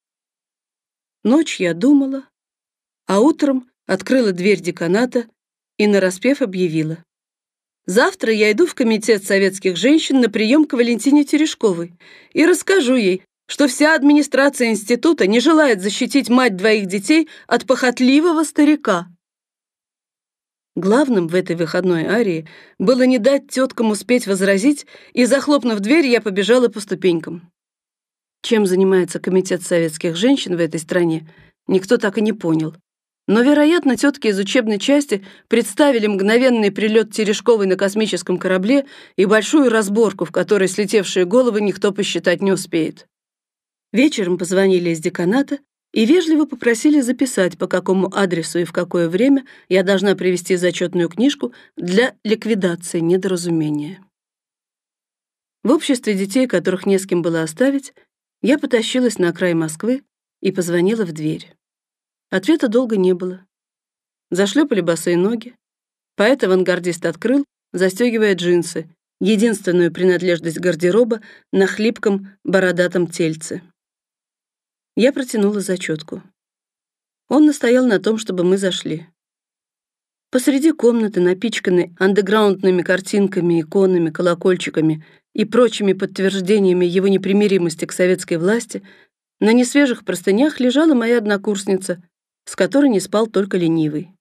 Ночь я думала, а утром открыла дверь деканата и нараспев объявила. Завтра я иду в комитет советских женщин на прием к Валентине Терешковой и расскажу ей, что вся администрация института не желает защитить мать двоих детей от похотливого старика. Главным в этой выходной арии было не дать теткам успеть возразить, и, захлопнув дверь, я побежала по ступенькам. Чем занимается комитет советских женщин в этой стране, никто так и не понял. Но, вероятно, тетки из учебной части представили мгновенный прилет Терешковой на космическом корабле и большую разборку, в которой слетевшие головы никто посчитать не успеет. Вечером позвонили из деканата и вежливо попросили записать, по какому адресу и в какое время я должна привезти зачетную книжку для ликвидации недоразумения. В обществе детей, которых не с кем было оставить, я потащилась на край Москвы и позвонила в дверь. Ответа долго не было. Зашлепали босые ноги. Поэт-авангардист открыл, застегивая джинсы, единственную принадлежность гардероба на хлипком бородатом тельце. Я протянула зачетку. Он настоял на том, чтобы мы зашли. Посреди комнаты, напичканной андеграундными картинками, иконами, колокольчиками и прочими подтверждениями его непримиримости к советской власти, на несвежих простынях лежала моя однокурсница, с которой не спал только ленивый.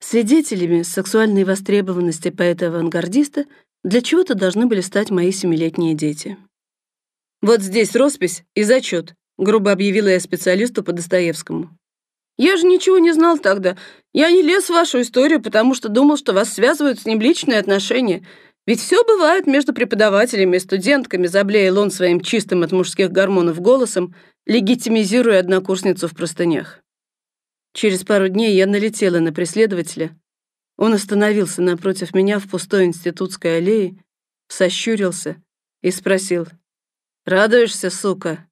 Свидетелями сексуальной востребованности поэта-авангардиста для чего-то должны были стать мои семилетние дети. «Вот здесь роспись и зачет», — грубо объявила я специалисту по Достоевскому. «Я же ничего не знал тогда. Я не лез в вашу историю, потому что думал, что вас связывают с ним личные отношения. Ведь все бывает между преподавателями и студентками», — заблеял он своим чистым от мужских гормонов голосом, легитимизируя однокурсницу в простынях. Через пару дней я налетела на преследователя. Он остановился напротив меня в пустой институтской аллее, сощурился и спросил. «Радуешься, сука?»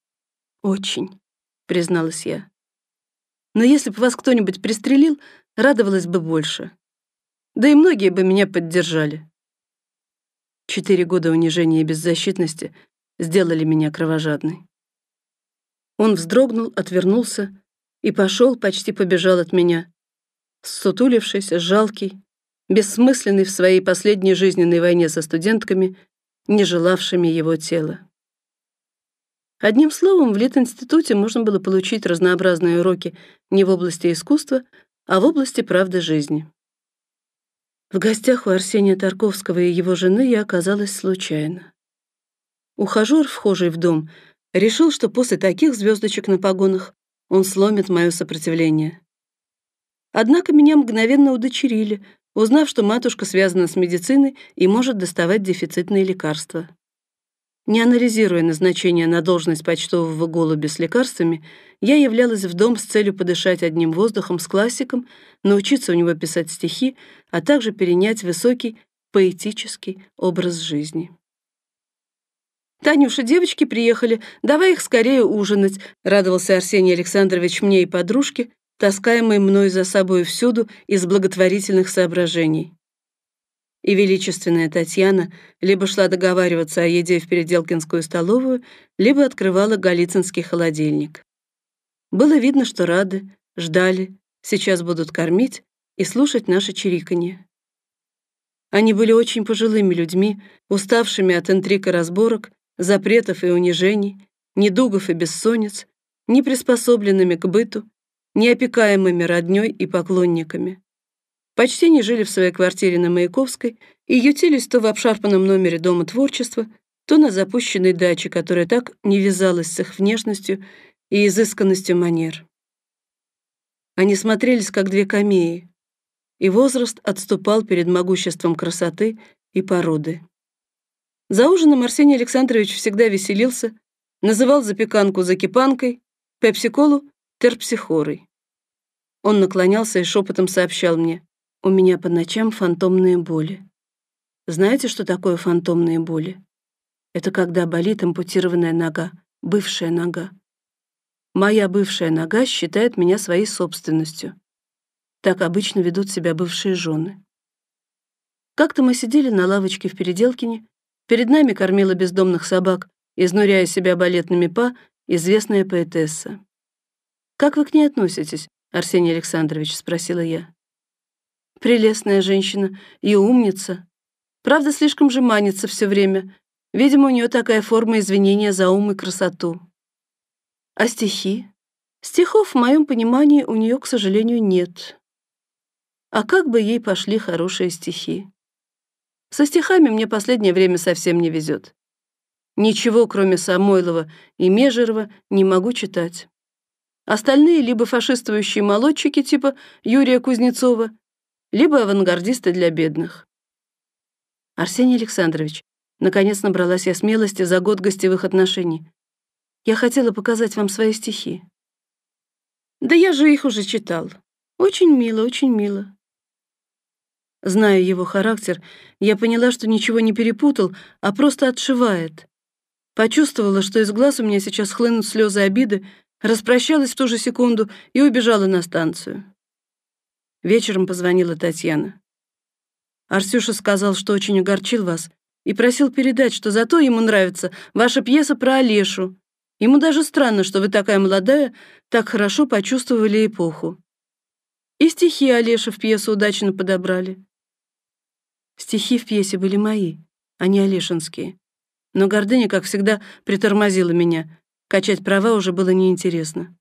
«Очень», — призналась я. «Но если бы вас кто-нибудь пристрелил, радовалась бы больше. Да и многие бы меня поддержали». Четыре года унижения и беззащитности сделали меня кровожадной. Он вздрогнул, отвернулся и пошел, почти побежал от меня. Сутулившийся, жалкий, бессмысленный в своей последней жизненной войне со студентками, не желавшими его тела. Одним словом, в Лит-институте можно было получить разнообразные уроки не в области искусства, а в области правды жизни. В гостях у Арсения Тарковского и его жены я оказалась случайно. Ухажер, вхожий в дом, решил, что после таких звездочек на погонах он сломит мое сопротивление. Однако меня мгновенно удочерили, узнав, что матушка связана с медициной и может доставать дефицитные лекарства. Не анализируя назначение на должность почтового голубя с лекарствами, я являлась в дом с целью подышать одним воздухом с классиком, научиться у него писать стихи, а также перенять высокий поэтический образ жизни. «Танюша, девочки приехали, давай их скорее ужинать», радовался Арсений Александрович мне и подружке, таскаемой мной за собой всюду из благотворительных соображений и величественная Татьяна либо шла договариваться о еде в Переделкинскую столовую, либо открывала Голицынский холодильник. Было видно, что рады, ждали, сейчас будут кормить и слушать наше чириканье. Они были очень пожилыми людьми, уставшими от интриг и разборок, запретов и унижений, недугов и бессонниц, не приспособленными к быту, не опекаемыми роднёй и поклонниками. Почти не жили в своей квартире на Маяковской и ютились то в обшарпанном номере Дома творчества, то на запущенной даче, которая так не вязалась с их внешностью и изысканностью манер. Они смотрелись как две камеи, и возраст отступал перед могуществом красоты и породы. За ужином Арсений Александрович всегда веселился, называл запеканку закипанкой, пепсиколу терпсихорой. Он наклонялся и шепотом сообщал мне: у меня по ночам фантомные боли. Знаете, что такое фантомные боли? Это когда болит ампутированная нога, бывшая нога. Моя бывшая нога считает меня своей собственностью. Так обычно ведут себя бывшие жены. Как-то мы сидели на лавочке в Переделкине, перед нами кормила бездомных собак, изнуряя себя балетными па, известная поэтесса. Как вы к ней относитесь, Арсений Александрович, спросила я. Прелестная женщина и умница. Правда, слишком же манится все время. Видимо, у нее такая форма извинения за ум и красоту. А стихи? Стихов, в моем понимании, у нее, к сожалению, нет. А как бы ей пошли хорошие стихи? Со стихами мне последнее время совсем не везет. Ничего, кроме Самойлова и Межерова, не могу читать. Остальные либо фашистующие молодчики типа Юрия Кузнецова, либо авангардисты для бедных. Арсений Александрович, наконец набралась я смелости за год гостевых отношений. Я хотела показать вам свои стихи. Да я же их уже читал. Очень мило, очень мило. Зная его характер, я поняла, что ничего не перепутал, а просто отшивает. Почувствовала, что из глаз у меня сейчас хлынут слезы обиды, распрощалась в ту же секунду и убежала на станцию. Вечером позвонила Татьяна. Арсюша сказал, что очень огорчил вас и просил передать, что зато ему нравится ваша пьеса про Олешу. Ему даже странно, что вы такая молодая, так хорошо почувствовали эпоху. И стихи Олеша в пьесу удачно подобрали. Стихи в пьесе были мои, а не Олешинские. Но гордыня, как всегда, притормозила меня. Качать права уже было неинтересно.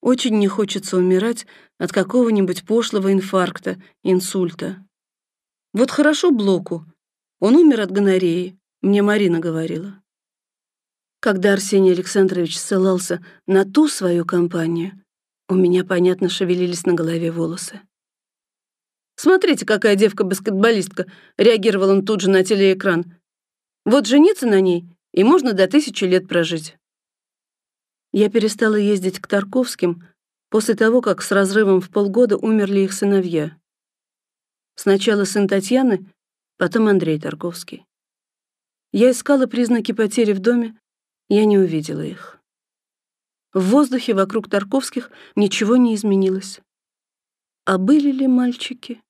Очень не хочется умирать от какого-нибудь пошлого инфаркта, инсульта. Вот хорошо Блоку. Он умер от гонореи, мне Марина говорила. Когда Арсений Александрович ссылался на ту свою компанию, у меня, понятно, шевелились на голове волосы. «Смотрите, какая девка-баскетболистка!» — реагировал он тут же на телеэкран. «Вот жениться на ней, и можно до тысячи лет прожить». Я перестала ездить к Тарковским после того, как с разрывом в полгода умерли их сыновья. Сначала сын Татьяны, потом Андрей Тарковский. Я искала признаки потери в доме, я не увидела их. В воздухе вокруг Тарковских ничего не изменилось. А были ли мальчики?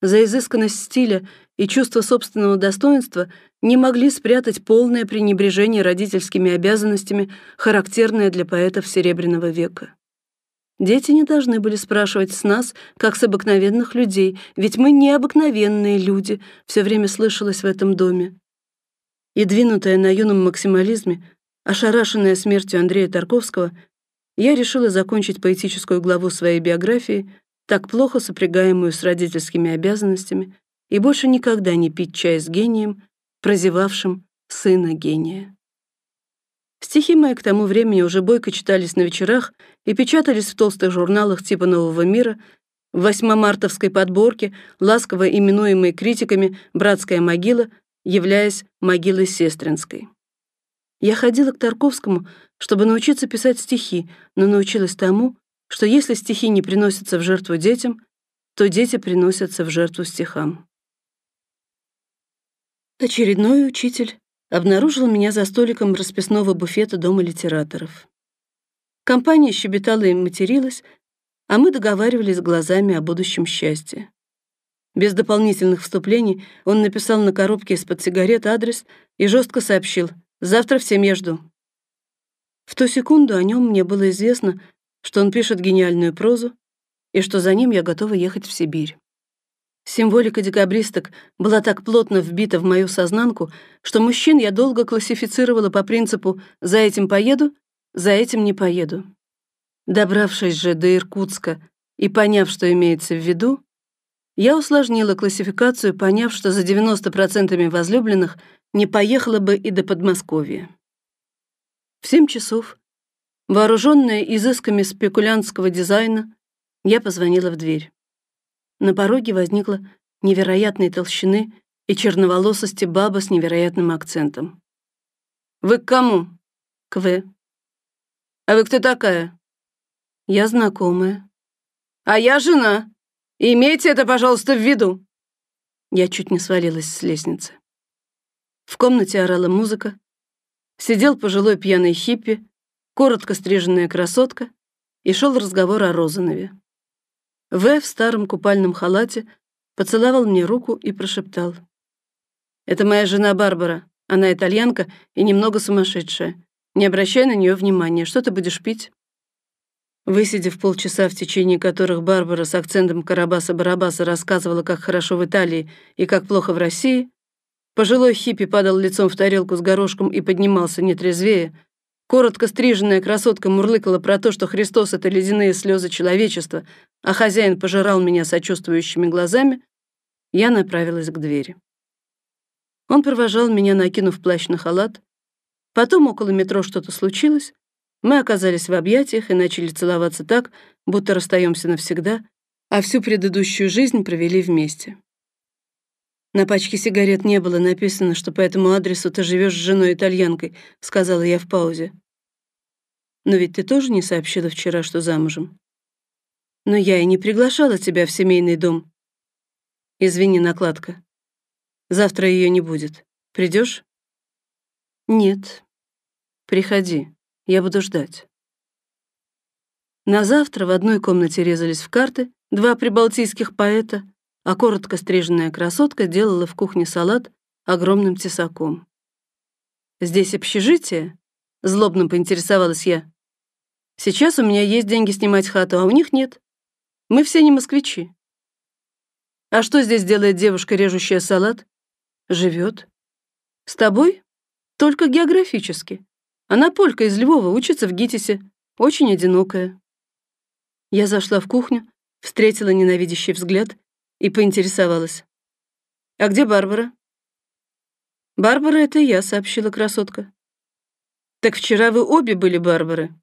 За изысканность стиля и чувство собственного достоинства не могли спрятать полное пренебрежение родительскими обязанностями, характерное для поэтов Серебряного века. Дети не должны были спрашивать с нас, как с обыкновенных людей, ведь мы необыкновенные люди, все время слышалось в этом доме. И двинутая на юном максимализме, ошарашенная смертью Андрея Тарковского, я решила закончить поэтическую главу своей биографии, так плохо сопрягаемую с родительскими обязанностями, и больше никогда не пить чай с гением, прозевавшим сына гения. Стихи мои к тому времени уже бойко читались на вечерах и печатались в толстых журналах типа «Нового мира», в восьмомартовской подборке, ласково именуемой критиками «Братская могила», являясь могилой сестринской. Я ходила к Тарковскому, чтобы научиться писать стихи, но научилась тому, что если стихи не приносятся в жертву детям, то дети приносятся в жертву стихам. Очередной учитель обнаружил меня за столиком расписного буфета Дома литераторов. Компания щебетала и материлась, а мы договаривались глазами о будущем счастье. Без дополнительных вступлений он написал на коробке из-под сигарет адрес и жестко сообщил «Завтра всем я жду». В ту секунду о нем мне было известно, что он пишет гениальную прозу и что за ним я готова ехать в Сибирь. Символика декабристок была так плотно вбита в мою сознанку, что мужчин я долго классифицировала по принципу «за этим поеду, за этим не поеду». Добравшись же до Иркутска и поняв, что имеется в виду, я усложнила классификацию, поняв, что за 90% возлюбленных не поехала бы и до Подмосковья. В семь часов, вооруженная изысками спекулянтского дизайна, я позвонила в дверь. На пороге возникла невероятной толщины и черноволосости баба с невероятным акцентом. «Вы к кому?» «К В». «А вы кто такая?» «Я знакомая». «А я жена. Имейте это, пожалуйста, в виду». Я чуть не свалилась с лестницы. В комнате орала музыка. Сидел пожилой пьяный хиппи, коротко стриженная красотка, и шел разговор о Розанове. В в старом купальном халате поцеловал мне руку и прошептал. «Это моя жена Барбара. Она итальянка и немного сумасшедшая. Не обращай на нее внимания. Что ты будешь пить?» Высидев полчаса, в течение которых Барбара с акцентом Карабаса-Барабаса рассказывала, как хорошо в Италии и как плохо в России, пожилой хиппи падал лицом в тарелку с горошком и поднимался нетрезвее, Коротко стриженная красотка мурлыкала про то, что Христос — это ледяные слезы человечества, а хозяин пожирал меня сочувствующими глазами, я направилась к двери. Он провожал меня, накинув плащ на халат. Потом около метро что-то случилось. Мы оказались в объятиях и начали целоваться так, будто расстаемся навсегда, а всю предыдущую жизнь провели вместе. На пачке сигарет не было написано, что по этому адресу ты живешь с женой-итальянкой, сказала я в паузе. Но ведь ты тоже не сообщила вчера, что замужем. Но я и не приглашала тебя в семейный дом. Извини, накладка. Завтра ее не будет. Придешь? Нет. Приходи. Я буду ждать. На завтра в одной комнате резались в карты два прибалтийских поэта, а коротко стриженная красотка делала в кухне салат огромным тесаком. «Здесь общежитие?» — злобно поинтересовалась я. «Сейчас у меня есть деньги снимать хату, а у них нет. Мы все не москвичи». «А что здесь делает девушка, режущая салат?» «Живет». «С тобой?» «Только географически. Она полька из Львова, учится в ГИТИСе, очень одинокая». Я зашла в кухню, встретила ненавидящий взгляд и поинтересовалась. «А где Барбара?» «Барбара — это я», — сообщила красотка. «Так вчера вы обе были Барбары?»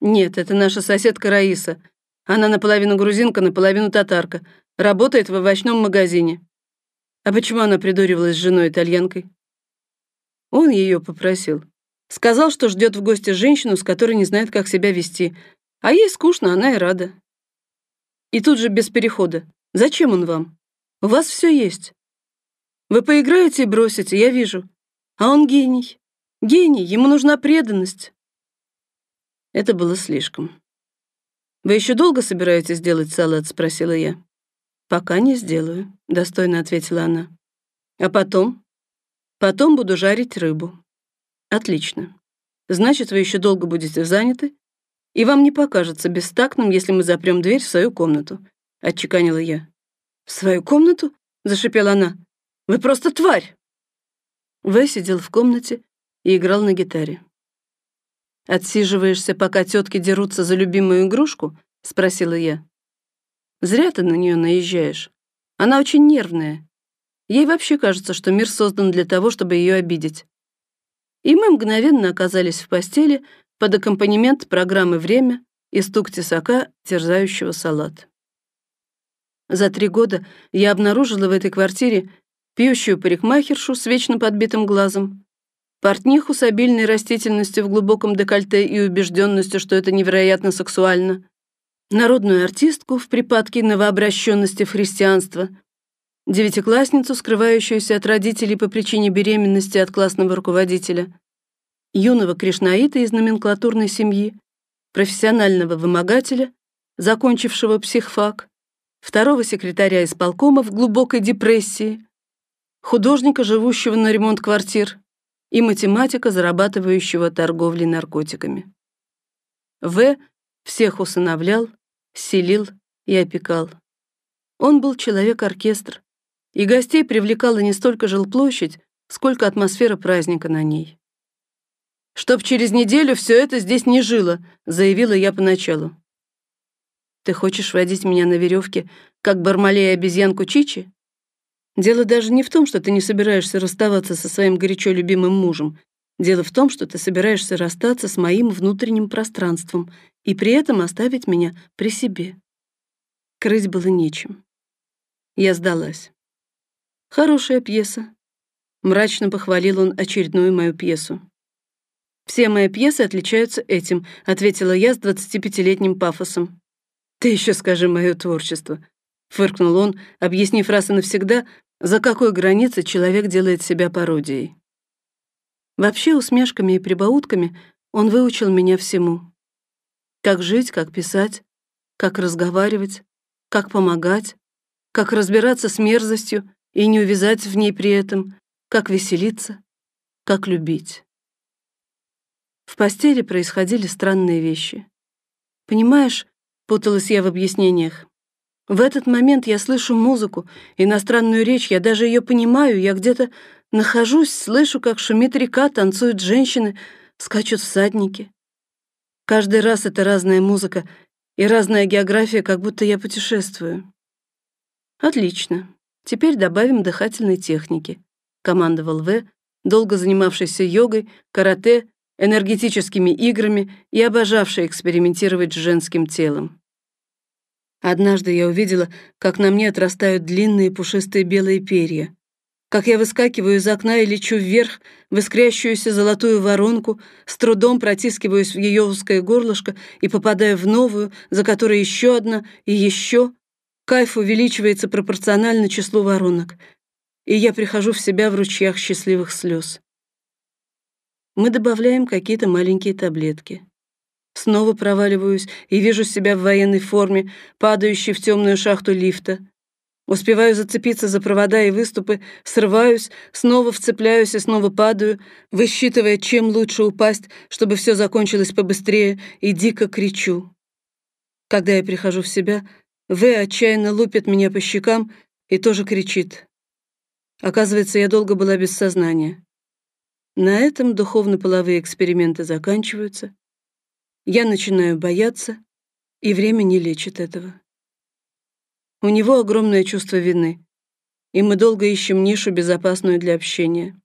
«Нет, это наша соседка Раиса. Она наполовину грузинка, наполовину татарка. Работает в овощном магазине». «А почему она придуривалась с женой-итальянкой?» Он ее попросил. Сказал, что ждет в гости женщину, с которой не знает, как себя вести. А ей скучно, она и рада. И тут же без перехода. Зачем он вам? У вас все есть. Вы поиграете и бросите, я вижу. А он гений. Гений, ему нужна преданность. Это было слишком. «Вы еще долго собираетесь делать салат?» — спросила я. «Пока не сделаю», — достойно ответила она. «А потом?» «Потом буду жарить рыбу». «Отлично. Значит, вы еще долго будете заняты, и вам не покажется бестактным, если мы запрем дверь в свою комнату», — отчеканила я. «В свою комнату?» — зашипела она. «Вы просто тварь!» В сидел в комнате и играл на гитаре. «Отсиживаешься, пока тетки дерутся за любимую игрушку?» — спросила я. «Зря ты на нее наезжаешь. Она очень нервная. Ей вообще кажется, что мир создан для того, чтобы ее обидеть». И мы мгновенно оказались в постели под аккомпанемент программы «Время» и стук тесака, терзающего салат. За три года я обнаружила в этой квартире пьющую парикмахершу с вечно подбитым глазом, портниху с обильной растительностью в глубоком декольте и убежденностью, что это невероятно сексуально, народную артистку в припадке новообращенности в христианство, девятиклассницу, скрывающуюся от родителей по причине беременности от классного руководителя, юного кришнаита из номенклатурной семьи, профессионального вымогателя, закончившего психфак, второго секретаря исполкома в глубокой депрессии, художника, живущего на ремонт квартир, и математика, зарабатывающего торговлей наркотиками. В всех усыновлял, селил и опекал. Он был человек-оркестр, и гостей привлекала не столько жилплощадь, сколько атмосфера праздника на ней. «Чтоб через неделю все это здесь не жило», — заявила я поначалу. «Ты хочешь водить меня на веревке, как Бармалея обезьянку Чичи?» Дело даже не в том, что ты не собираешься расставаться со своим горячо любимым мужем. Дело в том, что ты собираешься расстаться с моим внутренним пространством и при этом оставить меня при себе. Крыть было нечем. Я сдалась. Хорошая пьеса. Мрачно похвалил он очередную мою пьесу. «Все мои пьесы отличаются этим», — ответила я с 25-летним пафосом. «Ты еще скажи мое творчество», — фыркнул он, объяснив раз и навсегда, за какой границей человек делает себя пародией. Вообще усмешками и прибаутками он выучил меня всему. Как жить, как писать, как разговаривать, как помогать, как разбираться с мерзостью и не увязать в ней при этом, как веселиться, как любить. В постели происходили странные вещи. Понимаешь, путалась я в объяснениях. В этот момент я слышу музыку, иностранную речь, я даже ее понимаю, я где-то нахожусь, слышу, как шумит река, танцуют женщины, скачут всадники. Каждый раз это разная музыка и разная география, как будто я путешествую. Отлично. Теперь добавим дыхательной техники, командовал В, долго занимавшийся йогой, карате, энергетическими играми и обожавший экспериментировать с женским телом. Однажды я увидела, как на мне отрастают длинные пушистые белые перья, как я выскакиваю из окна и лечу вверх в искрящуюся золотую воронку, с трудом протискиваюсь в ее узкое горлышко и попадаю в новую, за которой еще одна и еще. Кайф увеличивается пропорционально числу воронок, и я прихожу в себя в ручьях счастливых слез. Мы добавляем какие-то маленькие таблетки. Снова проваливаюсь и вижу себя в военной форме, падающей в темную шахту лифта. Успеваю зацепиться за провода и выступы, срываюсь, снова вцепляюсь и снова падаю, высчитывая, чем лучше упасть, чтобы все закончилось побыстрее, и дико кричу. Когда я прихожу в себя, В отчаянно лупит меня по щекам и тоже кричит. Оказывается, я долго была без сознания. На этом духовно-половые эксперименты заканчиваются, я начинаю бояться, и время не лечит этого. У него огромное чувство вины, и мы долго ищем нишу, безопасную для общения.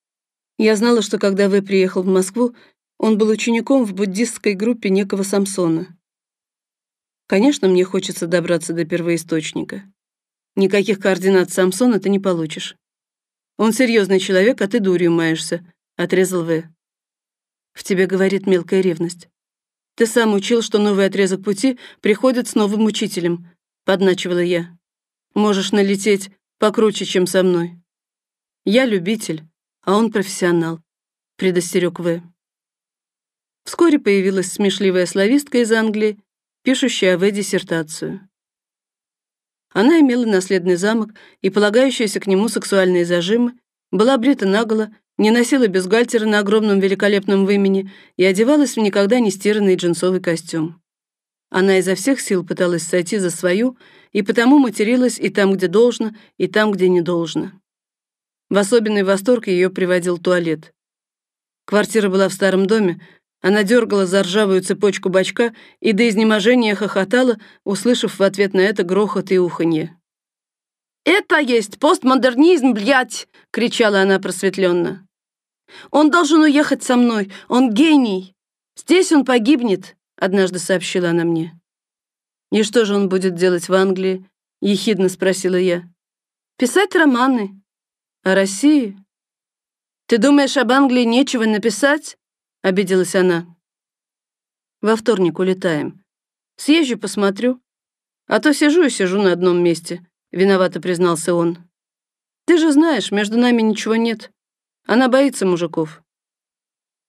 Я знала, что когда вы приехал в Москву, он был учеником в буддистской группе некого Самсона. Конечно, мне хочется добраться до первоисточника. Никаких координат Самсона ты не получишь. Он серьезный человек, а ты дурью маешься, отрезал В. В тебе говорит мелкая ревность. Ты сам учил, что новый отрезок пути приходит с новым учителем, подначивала я. Можешь налететь покруче, чем со мной. Я любитель, а он профессионал, предостерег В. Вскоре появилась смешливая славистка из Англии, пишущая В диссертацию. Она имела наследный замок и полагающиеся к нему сексуальные зажимы, была брита наголо, не носила бюстгальтера на огромном великолепном вымени и одевалась в никогда не стиранный джинсовый костюм. Она изо всех сил пыталась сойти за свою, и потому материлась и там, где должно, и там, где не должно. В особенный восторг ее приводил туалет. Квартира была в старом доме, она дергала за ржавую цепочку бачка и до изнеможения хохотала, услышав в ответ на это грохот и уханье. «Это есть постмодернизм, блядь!» — кричала она просветленно. «Он должен уехать со мной, он гений! Здесь он погибнет!» однажды сообщила она мне. «И что же он будет делать в Англии?» — ехидно спросила я. «Писать романы. О России?» «Ты думаешь, об Англии нечего написать?» — обиделась она. «Во вторник улетаем. Съезжу, посмотрю. А то сижу и сижу на одном месте», — виновато признался он. «Ты же знаешь, между нами ничего нет. Она боится мужиков».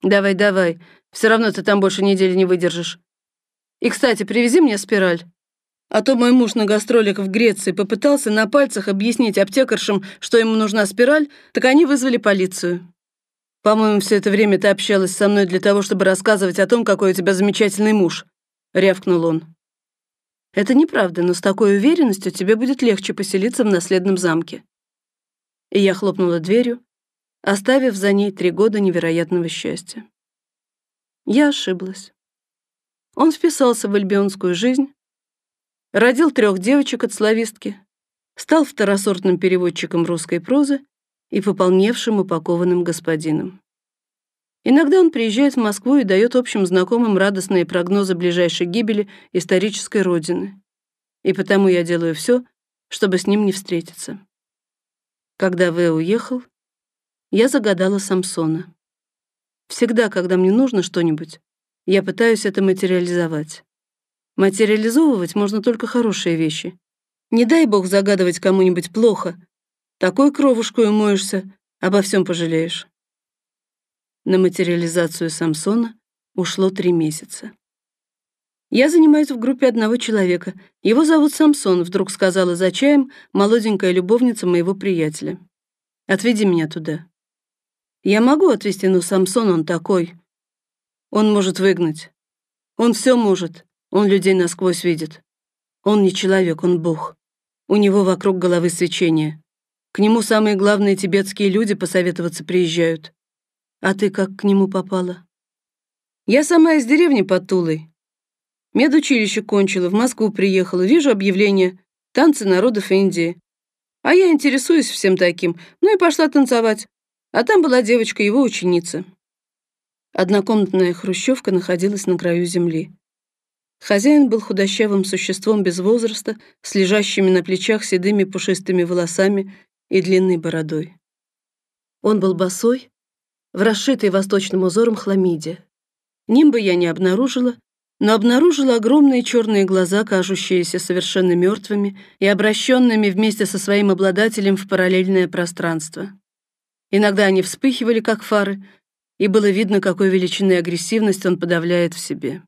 «Давай, давай, все равно ты там больше недели не выдержишь. И, кстати, привези мне спираль. А то мой муж на гастролях в Греции попытался на пальцах объяснить аптекаршам, что ему нужна спираль, так они вызвали полицию. По-моему, все это время ты общалась со мной для того, чтобы рассказывать о том, какой у тебя замечательный муж», — рявкнул он. «Это неправда, но с такой уверенностью тебе будет легче поселиться в наследном замке». И я хлопнула дверью, оставив за ней три года невероятного счастья. Я ошиблась. Он вписался в альбионскую жизнь, родил трех девочек от славистки, стал второсортным переводчиком русской прозы и пополневшим упакованным господином. Иногда он приезжает в Москву и дает общим знакомым радостные прогнозы ближайшей гибели исторической родины. И потому я делаю все, чтобы с ним не встретиться. Когда В уехал, я загадала Самсона. Всегда, когда мне нужно что-нибудь, я пытаюсь это материализовать. Материализовывать можно только хорошие вещи. Не дай бог загадывать кому-нибудь плохо. Такой кровушкой умоешься, обо всем пожалеешь. На материализацию Самсона ушло три месяца. Я занимаюсь в группе одного человека. Его зовут Самсон, вдруг сказала за чаем молоденькая любовница моего приятеля. Отведи меня туда. Я могу отвезти, но Самсон он такой. Он может выгнать. Он все может. Он людей насквозь видит. Он не человек, он бог. У него вокруг головы свечение. К нему самые главные тибетские люди посоветоваться приезжают. А ты как к нему попала? Я сама из деревни под Тулой. Медучилище кончила, в Москву приехала, вижу объявление «Танцы народов Индии». А я интересуюсь всем таким, ну и пошла танцевать. А там была девочка, его ученица. Однокомнатная хрущевка находилась на краю земли. Хозяин был худощавым существом без возраста, с лежащими на плечах седыми пушистыми волосами и длинной бородой. Он был босой, в расшитой восточным узором хламиде. Нимба я не обнаружила, но обнаружила огромные черные глаза, кажущиеся совершенно мертвыми и обращенными вместе со своим обладателем в параллельное пространство. Иногда они вспыхивали, как фары, и было видно, какой величины агрессивность он подавляет в себе.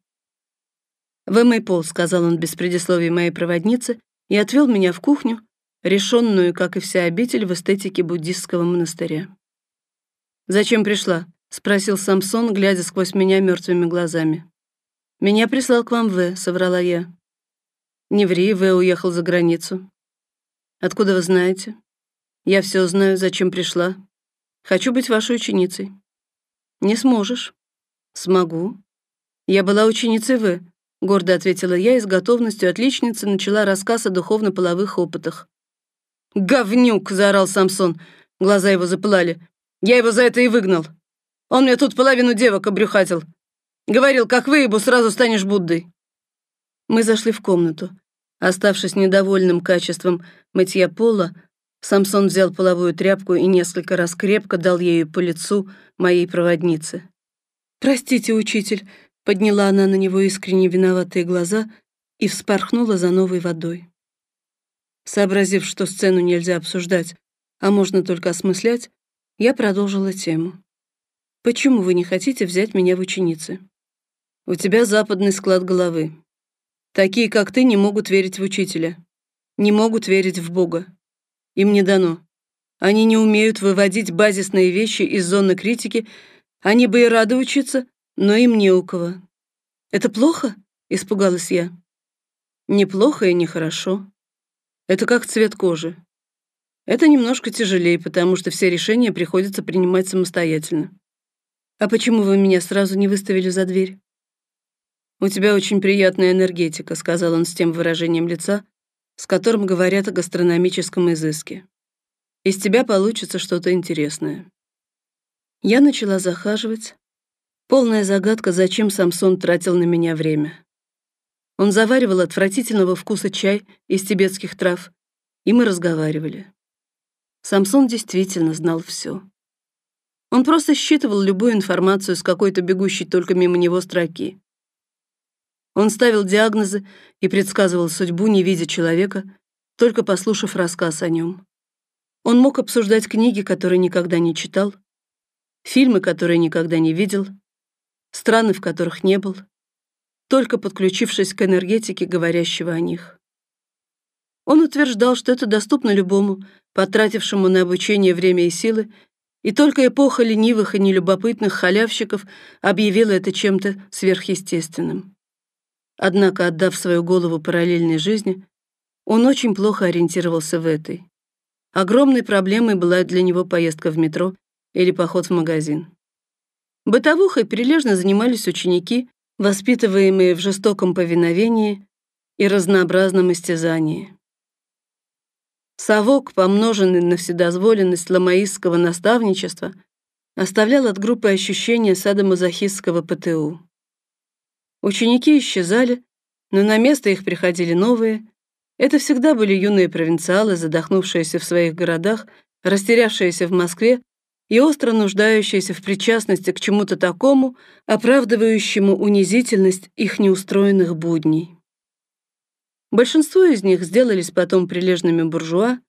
«В мой пол», — сказал он без предисловий моей проводнице, и отвел меня в кухню, решенную, как и вся обитель, в эстетике буддистского монастыря. «Зачем пришла?» — спросил Самсон, глядя сквозь меня мертвыми глазами. «Меня прислал к вам В», — соврала я. «Не ври, В уехал за границу». «Откуда вы знаете?» «Я все знаю, зачем пришла. Хочу быть вашей ученицей». «Не сможешь». «Смогу». «Я была ученицей В», — гордо ответила я и с готовностью отличницы начала рассказ о духовно-половых опытах. «Говнюк!» — заорал Самсон. Глаза его запылали. «Я его за это и выгнал. Он мне тут половину девок обрюхатил. Говорил, как выебу, сразу станешь Буддой». Мы зашли в комнату. Оставшись недовольным качеством мытья пола, Самсон взял половую тряпку и несколько раз крепко дал ею по лицу моей проводнице. «Простите, учитель», — подняла она на него искренне виноватые глаза и вспорхнула за новой водой. Сообразив, что сцену нельзя обсуждать, а можно только осмыслять, я продолжила тему. «Почему вы не хотите взять меня в ученицы? У тебя западный склад головы. Такие, как ты, не могут верить в учителя. не могут верить в Бога. Им не дано. Они не умеют выводить базисные вещи из зоны критики. Они бы и рады учиться, но им не у кого. Это плохо? Испугалась я. Неплохо и нехорошо. Это как цвет кожи. Это немножко тяжелее, потому что все решения приходится принимать самостоятельно. А почему вы меня сразу не выставили за дверь? У тебя очень приятная энергетика, сказал он с тем выражением лица, с которым говорят о гастрономическом изыске. Из тебя получится что-то интересное. Я начала захаживать. Полная загадка, зачем Самсон тратил на меня время. Он заваривал отвратительного вкуса чай из тибетских трав, и мы разговаривали. Самсон действительно знал все. Он просто считывал любую информацию с какой-то бегущей только мимо него строки. Он ставил диагнозы и предсказывал судьбу, не видя человека, только послушав рассказ о нем. Он мог обсуждать книги, которые никогда не читал, фильмы, которые никогда не видел, страны, в которых не был, только подключившись к энергетике, говорящего о них. Он утверждал, что это доступно любому, потратившему на обучение время и силы, и только эпоха ленивых и нелюбопытных халявщиков объявила это чем-то сверхъестественным. Однако, отдав свою голову параллельной жизни, он очень плохо ориентировался в этой. Огромной проблемой была для него поездка в метро или поход в магазин. Бытовухой прилежно занимались ученики, воспитываемые в жестоком повиновении и разнообразном истязании. Совок, помноженный на вседозволенность ламаистского наставничества, оставлял от группы ощущение садомазохистского ПТУ. Ученики исчезали, но на место их приходили новые. Это всегда были юные провинциалы, задохнувшиеся в своих городах, растерявшиеся в Москве и остро нуждающиеся в причастности к чему-то такому, оправдывающему унизительность их неустроенных будней. Большинство из них сделались потом прилежными буржуа,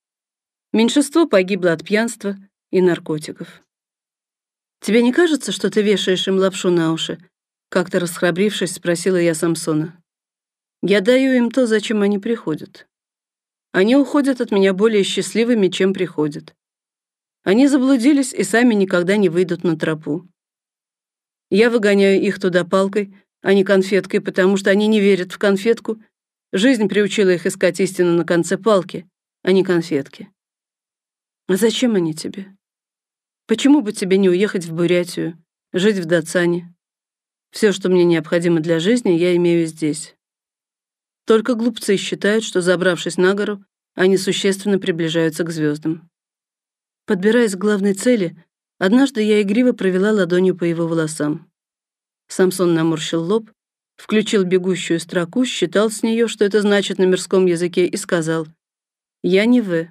меньшинство погибло от пьянства и наркотиков. Тебе не кажется, что ты вешаешь им лапшу на уши? Как-то расхрабрившись, спросила я Самсона. Я даю им то, зачем они приходят. Они уходят от меня более счастливыми, чем приходят. Они заблудились и сами никогда не выйдут на тропу. Я выгоняю их туда палкой, а не конфеткой, потому что они не верят в конфетку Жизнь приучила их искать истину на конце палки, а не конфетки. А зачем они тебе? Почему бы тебе не уехать в Бурятию, жить в Дацане? Все, что мне необходимо для жизни, я имею здесь. Только глупцы считают, что, забравшись на гору, они существенно приближаются к звездам. Подбираясь к главной цели, однажды я игриво провела ладонью по его волосам. Самсон наморщил лоб включил бегущую строку, считал с нее, что это значит на мирском языке, и сказал: "Я не вы.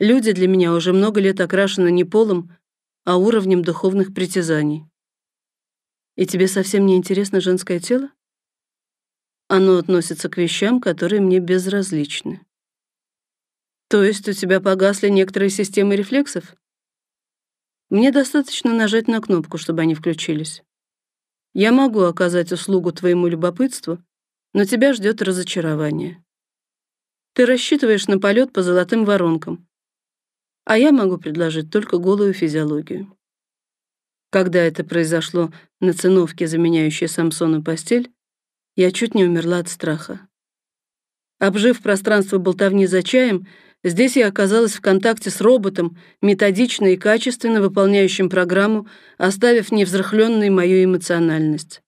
Люди для меня уже много лет окрашены не полом, а уровнем духовных притязаний. И тебе совсем не интересно женское тело? Оно относится к вещам, которые мне безразличны. То есть у тебя погасли некоторые системы рефлексов? Мне достаточно нажать на кнопку, чтобы они включились. Я могу оказать услугу твоему любопытству, но тебя ждет разочарование. Ты рассчитываешь на полет по золотым воронкам, а я могу предложить только голую физиологию. Когда это произошло на циновке, заменяющей Самсону постель, я чуть не умерла от страха. Обжив пространство болтовни за чаем, Здесь я оказалась в контакте с роботом, методично и качественно выполняющим программу, оставив невзрыхленной мою эмоциональность.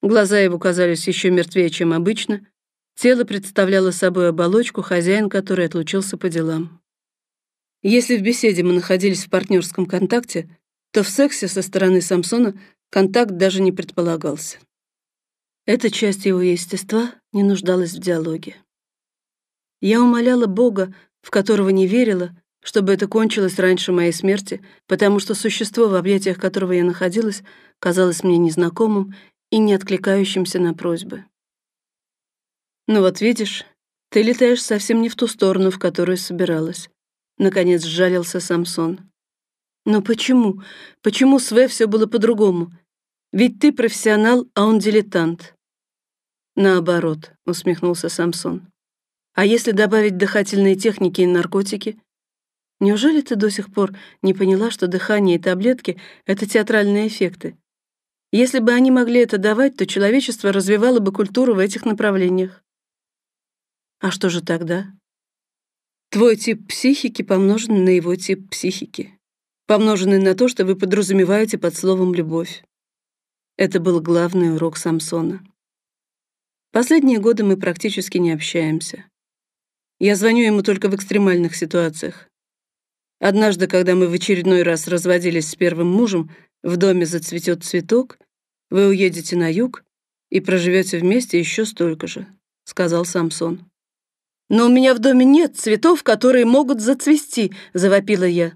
Глаза его казались еще мертвее, чем обычно. Тело представляло собой оболочку, хозяин которой отлучился по делам. Если в беседе мы находились в партнерском контакте, то в сексе со стороны Самсона контакт даже не предполагался. Эта часть его естества не нуждалась в диалоге. Я умоляла Бога в которого не верила, чтобы это кончилось раньше моей смерти, потому что существо, в объятиях которого я находилась, казалось мне незнакомым и не откликающимся на просьбы. Ну вот видишь, ты летаешь совсем не в ту сторону, в которую собиралась. Наконец сжалился Самсон. Но почему? Почему с В все было по-другому? Ведь ты профессионал, а он дилетант. Наоборот, усмехнулся Самсон. А если добавить дыхательные техники и наркотики? Неужели ты до сих пор не поняла, что дыхание и таблетки — это театральные эффекты? Если бы они могли это давать, то человечество развивало бы культуру в этих направлениях. А что же тогда? Твой тип психики помноженный на его тип психики, помноженный на то, что вы подразумеваете под словом «любовь». Это был главный урок Самсона. Последние годы мы практически не общаемся. Я звоню ему только в экстремальных ситуациях. Однажды, когда мы в очередной раз разводились с первым мужем, в доме зацветет цветок, вы уедете на юг и проживете вместе еще столько же, сказал Самсон. Но у меня в доме нет цветов, которые могут зацвести, завопила я.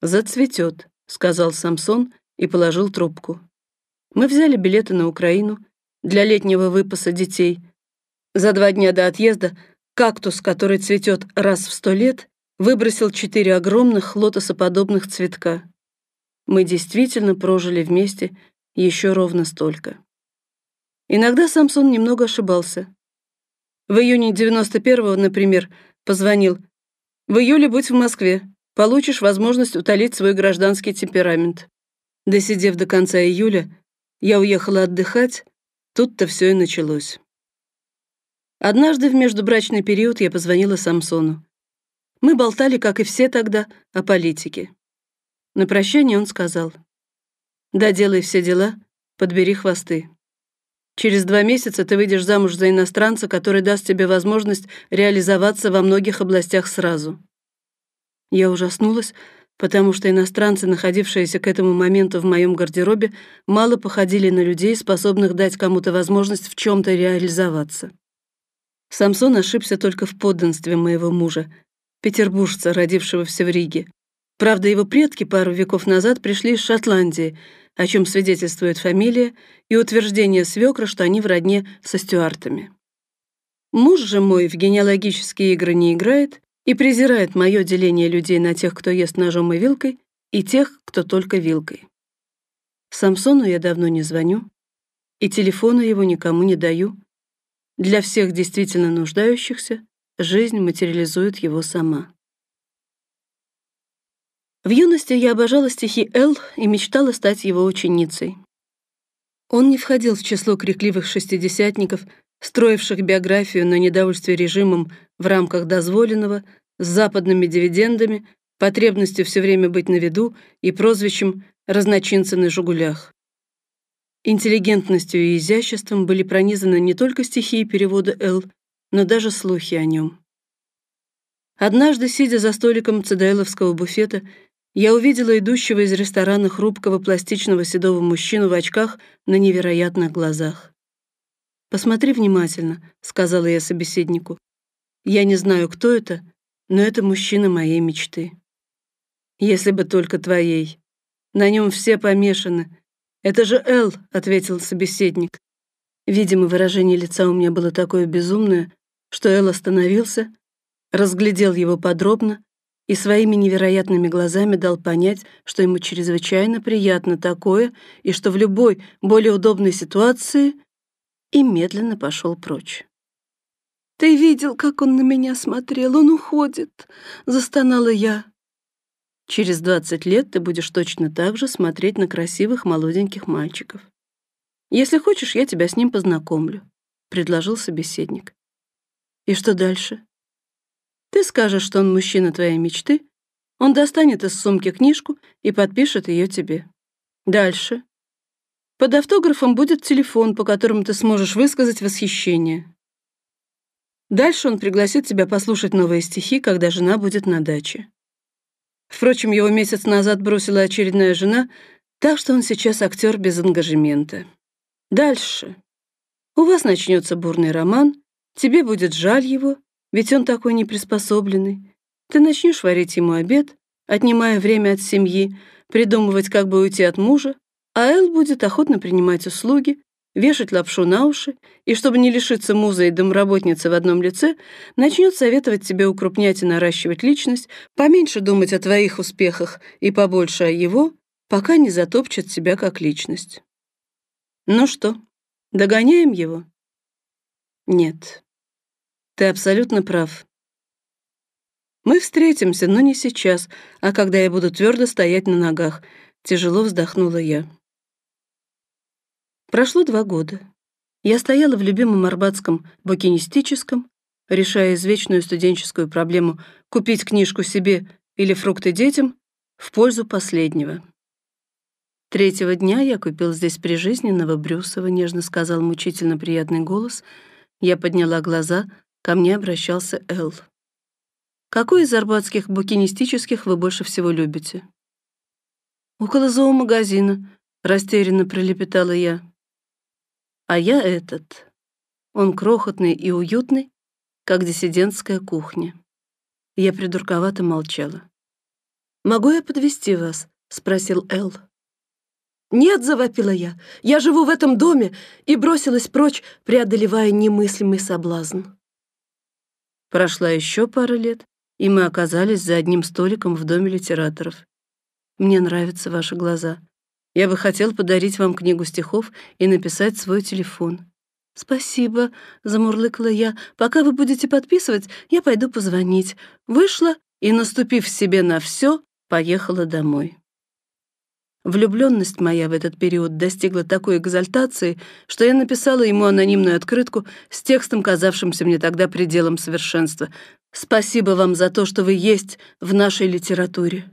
Зацветет, сказал Самсон и положил трубку. Мы взяли билеты на Украину для летнего выпаса детей. За два дня до отъезда кактус, который цветет раз в сто лет, выбросил четыре огромных лотосоподобных цветка. Мы действительно прожили вместе еще ровно столько. Иногда Самсон немного ошибался. В июне 91-го, например, позвонил. «В июле будь в Москве. Получишь возможность утолить свой гражданский темперамент». Досидев до конца июля, я уехала отдыхать, тут-то все и началось. Однажды в междубрачный период я позвонила Самсону. Мы болтали, как и все тогда, о политике. На прощание он сказал, «Доделай все дела, подбери хвосты. Через два месяца ты выйдешь замуж за иностранца, который даст тебе возможность реализоваться во многих областях сразу». Я ужаснулась, потому что иностранцы, находившиеся к этому моменту в моем гардеробе, мало походили на людей, способных дать кому-то возможность в чем-то реализоваться. Самсон ошибся только в подданстве моего мужа, петербуржца, родившегося в Риге. Правда, его предки пару веков назад пришли из Шотландии, о чем свидетельствует фамилия и утверждение свекра, что они в родне со стюартами. Муж же мой в генеалогические игры не играет и презирает мое деление людей на тех, кто ест ножом и вилкой, и тех, кто только вилкой. Самсону я давно не звоню, и телефона его никому не даю. Для всех действительно нуждающихся жизнь материализует его сама. В юности я обожала стихи Эл и мечтала стать его ученицей. Он не входил в число крикливых шестидесятников, строивших биографию на недовольстве режимом в рамках дозволенного, с западными дивидендами, потребностью все время быть на виду и прозвищем «разночинцы на жугулях». Интеллигентностью и изяществом были пронизаны не только стихи и переводы Эл, но даже слухи о нем. Однажды, сидя за столиком цеделовского буфета, я увидела идущего из ресторана хрупкого пластичного седого мужчину в очках на невероятных глазах. «Посмотри внимательно», — сказала я собеседнику. «Я не знаю, кто это, но это мужчина моей мечты. Если бы только твоей. На нем все помешаны. Это же Эл», — ответил собеседник. Видимо, выражение лица у меня было такое безумное, что Эл остановился, разглядел его подробно и своими невероятными глазами дал понять, что ему чрезвычайно приятно такое и что в любой более удобной ситуации и медленно пошел прочь. «Ты видел, как он на меня смотрел? Он уходит!» — застонала я. «Через двадцать лет ты будешь точно так же смотреть на красивых молоденьких мальчиков. Если хочешь, я тебя с ним познакомлю», — предложил собеседник. И что дальше? Ты скажешь, что он мужчина твоей мечты, он достанет из сумки книжку и подпишет ее тебе. Дальше. Под автографом будет телефон, по которому ты сможешь высказать восхищение. Дальше он пригласит тебя послушать новые стихи, когда жена будет на даче. Впрочем, его месяц назад бросила очередная жена, так что он сейчас актер без ангажемента. Дальше. У вас начнется бурный роман, Тебе будет жаль его, ведь он такой неприспособленный. Ты начнешь варить ему обед, отнимая время от семьи, придумывать, как бы уйти от мужа, а Эл будет охотно принимать услуги, вешать лапшу на уши, и чтобы не лишиться музы и домработницы в одном лице, начнет советовать тебе укрупнять и наращивать личность, поменьше думать о твоих успехах и побольше о его, пока не затопчет тебя как личность. Ну что, догоняем его? Нет. Ты абсолютно прав. Мы встретимся, но не сейчас, а когда я буду твердо стоять на ногах. Тяжело вздохнула я. Прошло два года. Я стояла в любимом арбатском букинистическом, решая извечную студенческую проблему купить книжку себе или фрукты детям в пользу последнего. Третьего дня я купил здесь прижизненного Брюсова, нежно сказал мучительно приятный голос. Я подняла глаза, ко мне обращался Эл. Какой из арбатских букинистических вы больше всего любите? Около зоомагазина, растерянно пролепетала я. А я этот. Он крохотный и уютный, как диссидентская кухня. Я придурковато молчала. «Могу я подвести вас?» — спросил Эл. «Нет», — завопила я, — «я живу в этом доме» и бросилась прочь, преодолевая немыслимый соблазн. Прошла еще пара лет, и мы оказались за одним столиком в доме литераторов. Мне нравятся ваши глаза. Я бы хотел подарить вам книгу стихов и написать свой телефон. Спасибо, замурлыкала я. Пока вы будете подписывать, я пойду позвонить. Вышла и, наступив себе на все, поехала домой. Влюбленность моя в этот период достигла такой экзальтации, что я написала ему анонимную открытку с текстом, казавшимся мне тогда пределом совершенства. «Спасибо вам за то, что вы есть в нашей литературе».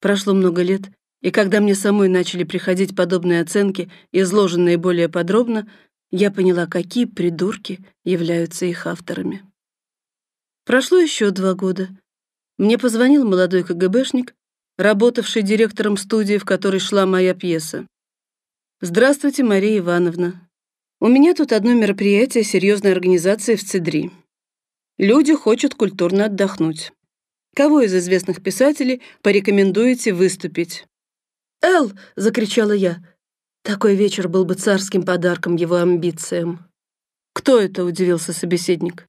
Прошло много лет, и когда мне самой начали приходить подобные оценки, изложенные более подробно, я поняла, какие придурки являются их авторами. Прошло еще два года. Мне позвонил молодой КГБшник работавший директором студии, в которой шла моя пьеса. «Здравствуйте, Мария Ивановна. У меня тут одно мероприятие серьезной организации в Цедри. Люди хотят культурно отдохнуть. Кого из известных писателей порекомендуете выступить?» «Эл!» — закричала я. Такой вечер был бы царским подарком его амбициям. «Кто это?» — удивился собеседник.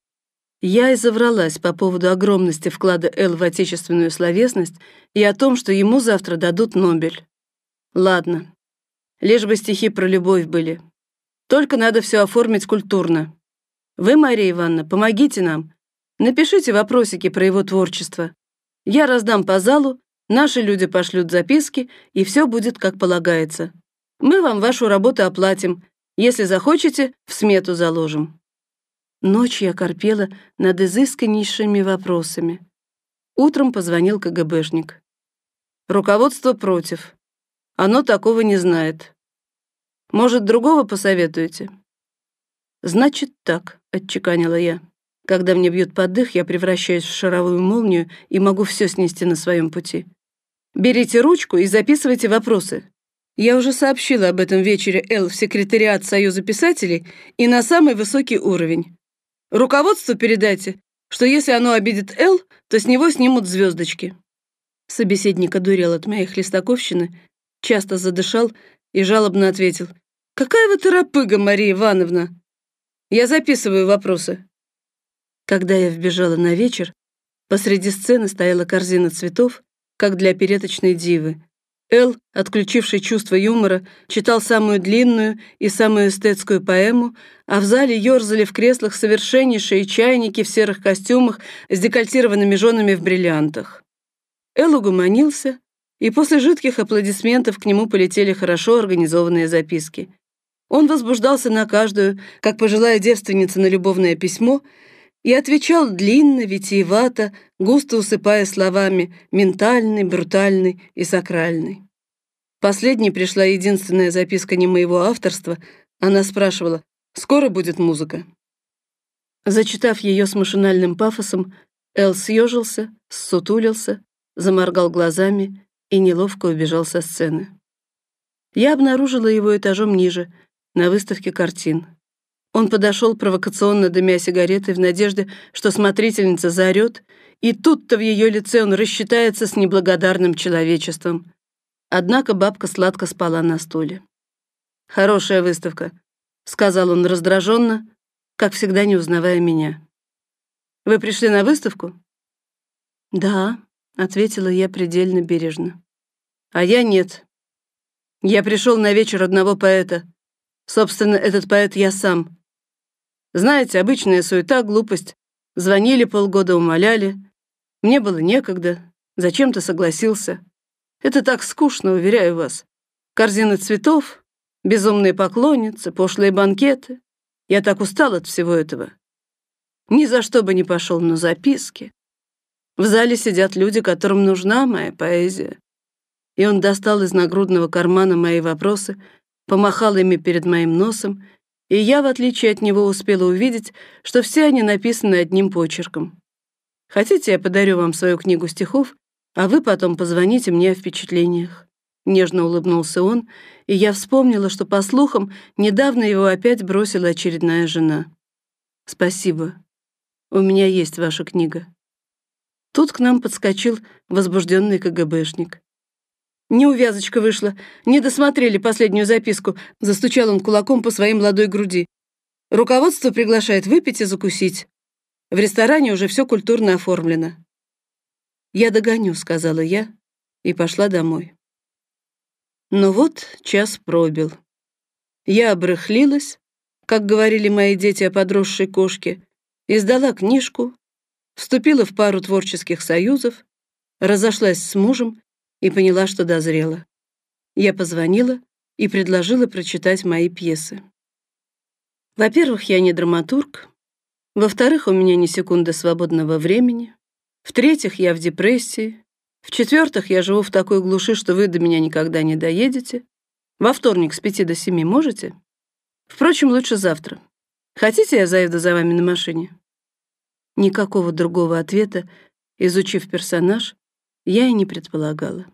Я и завралась по поводу огромности вклада Эл в отечественную словесность и о том, что ему завтра дадут Нобель. Ладно, лишь бы стихи про любовь были. Только надо все оформить культурно. Вы, Мария Ивановна, помогите нам. Напишите вопросики про его творчество. Я раздам по залу, наши люди пошлют записки, и все будет как полагается. Мы вам вашу работу оплатим. Если захочете, в смету заложим. Ночью я корпела над изысканнейшими вопросами. Утром позвонил КГБшник. Руководство против. Оно такого не знает. Может, другого посоветуете? Значит так, отчеканила я. Когда мне бьют под дых, я превращаюсь в шаровую молнию и могу все снести на своем пути. Берите ручку и записывайте вопросы. Я уже сообщила об этом вечере Эл в секретариат Союза писателей и на самый высокий уровень. Руководству передайте, что если оно обидит Эл, то с него снимут звездочки». Собеседник одурел от моей хлестаковщины, часто задышал и жалобно ответил. «Какая вы торопыга, Мария Ивановна! Я записываю вопросы». Когда я вбежала на вечер, посреди сцены стояла корзина цветов, как для опереточной дивы, Эл, отключивший чувство юмора, читал самую длинную и самую эстетскую поэму, а в зале ерзали в креслах совершеннейшие чайники в серых костюмах с декольтированными женами в бриллиантах. Эл угомонился, и после жидких аплодисментов к нему полетели хорошо организованные записки. Он возбуждался на каждую, как пожилая девственница на любовное письмо, и отвечал длинно, витиевато, густо усыпая словами «ментальный», «брутальный» и «сакральный». Последней пришла единственная записка не моего авторства. Она спрашивала «Скоро будет музыка?». Зачитав ее с машинальным пафосом, Эл съежился, ссутулился, заморгал глазами и неловко убежал со сцены. Я обнаружила его этажом ниже, на выставке картин. Он подошел провокационно дымя сигаретой в надежде, что смотрительница заорет, и тут-то в ее лице он рассчитается с неблагодарным человечеством. Однако бабка сладко спала на стуле. «Хорошая выставка», — сказал он раздраженно, как всегда не узнавая меня. «Вы пришли на выставку?» «Да», — ответила я предельно бережно. «А я нет. Я пришел на вечер одного поэта. Собственно, этот поэт я сам. Знаете, обычная суета, глупость. Звонили полгода, умоляли. Мне было некогда. Зачем-то согласился. Это так скучно, уверяю вас. Корзины цветов, безумные поклонницы, пошлые банкеты. Я так устал от всего этого. Ни за что бы не пошел на записки. В зале сидят люди, которым нужна моя поэзия. И он достал из нагрудного кармана мои вопросы, помахал ими перед моим носом, и я, в отличие от него, успела увидеть, что все они написаны одним почерком. Хотите, я подарю вам свою книгу стихов, а вы потом позвоните мне о впечатлениях. Нежно улыбнулся он, и я вспомнила, что, по слухам, недавно его опять бросила очередная жена. «Спасибо. У меня есть ваша книга». Тут к нам подскочил возбужденный КГБшник. Неувязочка вышла. Не досмотрели последнюю записку. Застучал он кулаком по своей молодой груди. Руководство приглашает выпить и закусить. В ресторане уже все культурно оформлено. «Я догоню», — сказала я, и пошла домой. Но вот час пробил. Я обрыхлилась, как говорили мои дети о подросшей кошке, издала книжку, вступила в пару творческих союзов, разошлась с мужем и поняла, что дозрела. Я позвонила и предложила прочитать мои пьесы. Во-первых, я не драматург. Во-вторых, у меня ни секунды свободного времени. В-третьих, я в депрессии. В-четвертых, я живу в такой глуши, что вы до меня никогда не доедете. Во вторник с пяти до семи можете? Впрочем, лучше завтра. Хотите, я заеду за вами на машине? Никакого другого ответа, изучив персонаж, я и не предполагала.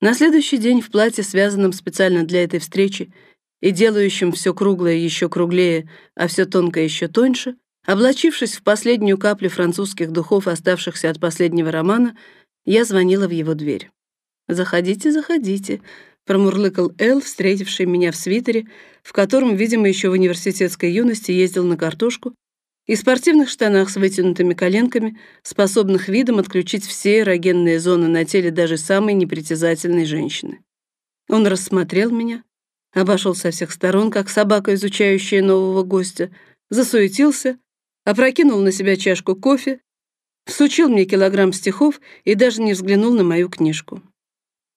На следующий день в платье, связанном специально для этой встречи и делающем все круглое еще круглее, а все тонкое еще тоньше, облачившись в последнюю каплю французских духов, оставшихся от последнего романа, я звонила в его дверь. «Заходите, заходите», — промурлыкал Эл, встретивший меня в свитере, в котором, видимо, еще в университетской юности ездил на картошку и спортивных штанах с вытянутыми коленками, способных видом отключить все эрогенные зоны на теле даже самой непритязательной женщины. Он рассмотрел меня, обошел со всех сторон, как собака, изучающая нового гостя, засуетился, опрокинул на себя чашку кофе, всучил мне килограмм стихов и даже не взглянул на мою книжку.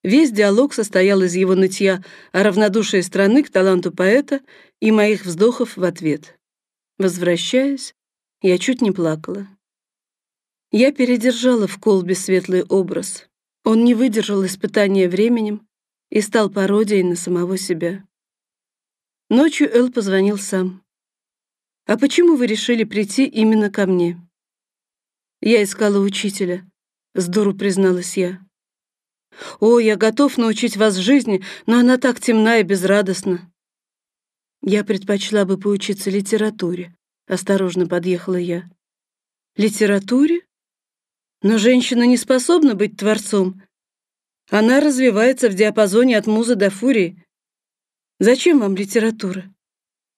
Весь диалог состоял из его нытья о равнодушии страны к таланту поэта и моих вздохов в ответ. Возвращаясь, я чуть не плакала. Я передержала в колбе светлый образ. Он не выдержал испытания временем и стал пародией на самого себя. Ночью Эл позвонил сам. «А почему вы решили прийти именно ко мне?» «Я искала учителя», — с дуру призналась я. «О, я готов научить вас жизни, но она так темна и безрадостна». «Я предпочла бы поучиться литературе», Осторожно подъехала я. Литературе? Но женщина не способна быть творцом. Она развивается в диапазоне от музы до фурии. Зачем вам литература?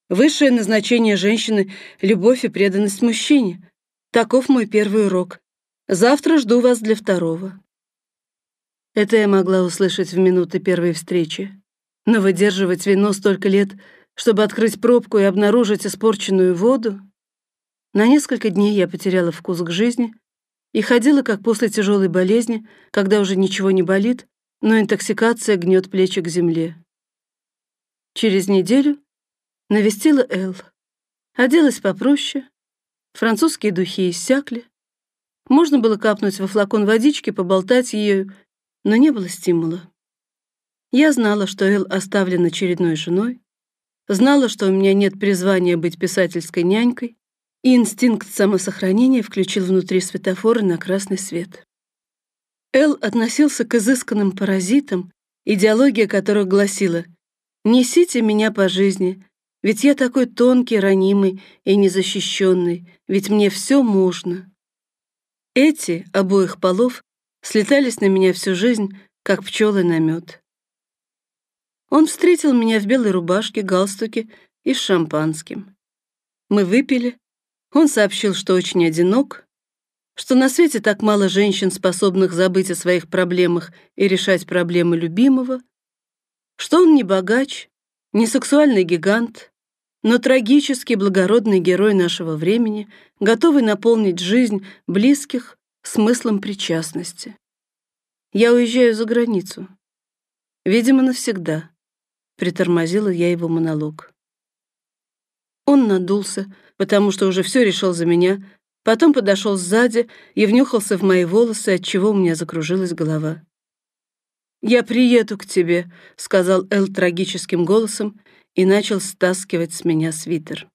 Высшее назначение женщины — любовь и преданность мужчине. Таков мой первый урок. Завтра жду вас для второго. Это я могла услышать в минуты первой встречи. Но выдерживать вино столько лет — чтобы открыть пробку и обнаружить испорченную воду. На несколько дней я потеряла вкус к жизни и ходила, как после тяжелой болезни, когда уже ничего не болит, но интоксикация гнет плечи к земле. Через неделю навестила Эл. Оделась попроще, французские духи иссякли. Можно было капнуть во флакон водички, поболтать ею, но не было стимула. Я знала, что Эл оставлен очередной женой, Знала, что у меня нет призвания быть писательской нянькой, и инстинкт самосохранения включил внутри светофора на красный свет. Эл относился к изысканным паразитам, идеология которых гласила «Несите меня по жизни, ведь я такой тонкий, ранимый и незащищенный, ведь мне все можно». Эти, обоих полов, слетались на меня всю жизнь, как пчелы на мед. Он встретил меня в белой рубашке, галстуке и с шампанским. Мы выпили. Он сообщил, что очень одинок, что на свете так мало женщин, способных забыть о своих проблемах и решать проблемы любимого, что он не богач, не сексуальный гигант, но трагически благородный герой нашего времени, готовый наполнить жизнь близких смыслом причастности. Я уезжаю за границу. Видимо, навсегда. Притормозила я его монолог. Он надулся, потому что уже все решил за меня, потом подошел сзади и внюхался в мои волосы, от чего у меня закружилась голова. «Я приеду к тебе», — сказал Эл трагическим голосом и начал стаскивать с меня свитер.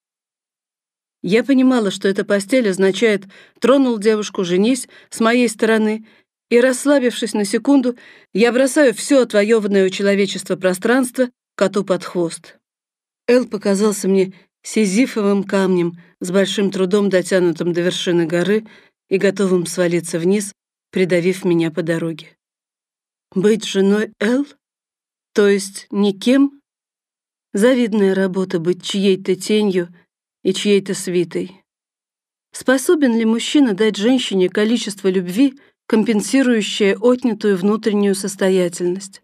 Я понимала, что эта постель означает «тронул девушку, женись» с моей стороны, и, расслабившись на секунду, я бросаю все отвоеванное у человечества пространство коту под хвост. Эл показался мне сизифовым камнем с большим трудом дотянутым до вершины горы и готовым свалиться вниз, придавив меня по дороге. Быть женой Эл? То есть никем Завидная работа быть чьей-то тенью и чьей-то свитой. Способен ли мужчина дать женщине количество любви, компенсирующее отнятую внутреннюю состоятельность?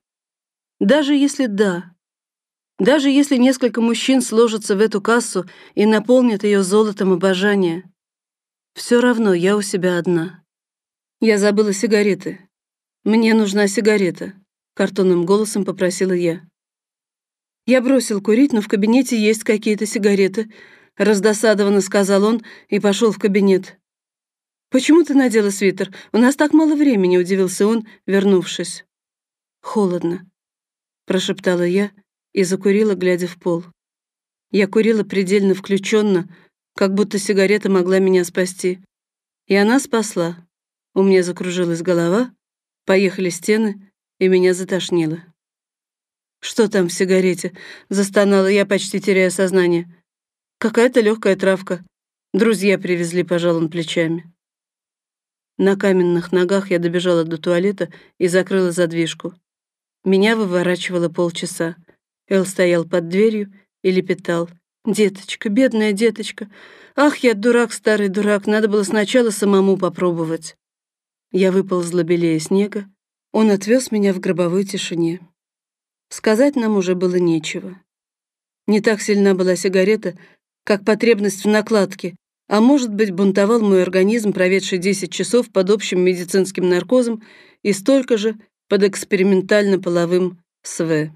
Даже если да, даже если несколько мужчин сложатся в эту кассу и наполнят ее золотом обожания, все равно я у себя одна. Я забыла сигареты. Мне нужна сигарета, картонным голосом попросила я. Я бросил курить, но в кабинете есть какие-то сигареты, раздосадованно сказал он и пошел в кабинет. Почему ты надела свитер? У нас так мало времени, удивился он, вернувшись. Холодно, прошептала я и закурила, глядя в пол. Я курила предельно включенно, как будто сигарета могла меня спасти. И она спасла. У меня закружилась голова, поехали стены, и меня затошнило. «Что там в сигарете?» — застонала я, почти теряя сознание. «Какая-то легкая травка. Друзья привезли», — пожал он плечами. На каменных ногах я добежала до туалета и закрыла задвижку. Меня выворачивало полчаса. Эл стоял под дверью и лепетал. «Деточка, бедная деточка! Ах, я дурак, старый дурак, надо было сначала самому попробовать!» Я выползла белее снега. Он отвез меня в гробовой тишине. Сказать нам уже было нечего. Не так сильна была сигарета, как потребность в накладке, а может быть, бунтовал мой организм, проведший 10 часов под общим медицинским наркозом и столько же под экспериментально-половым СВ.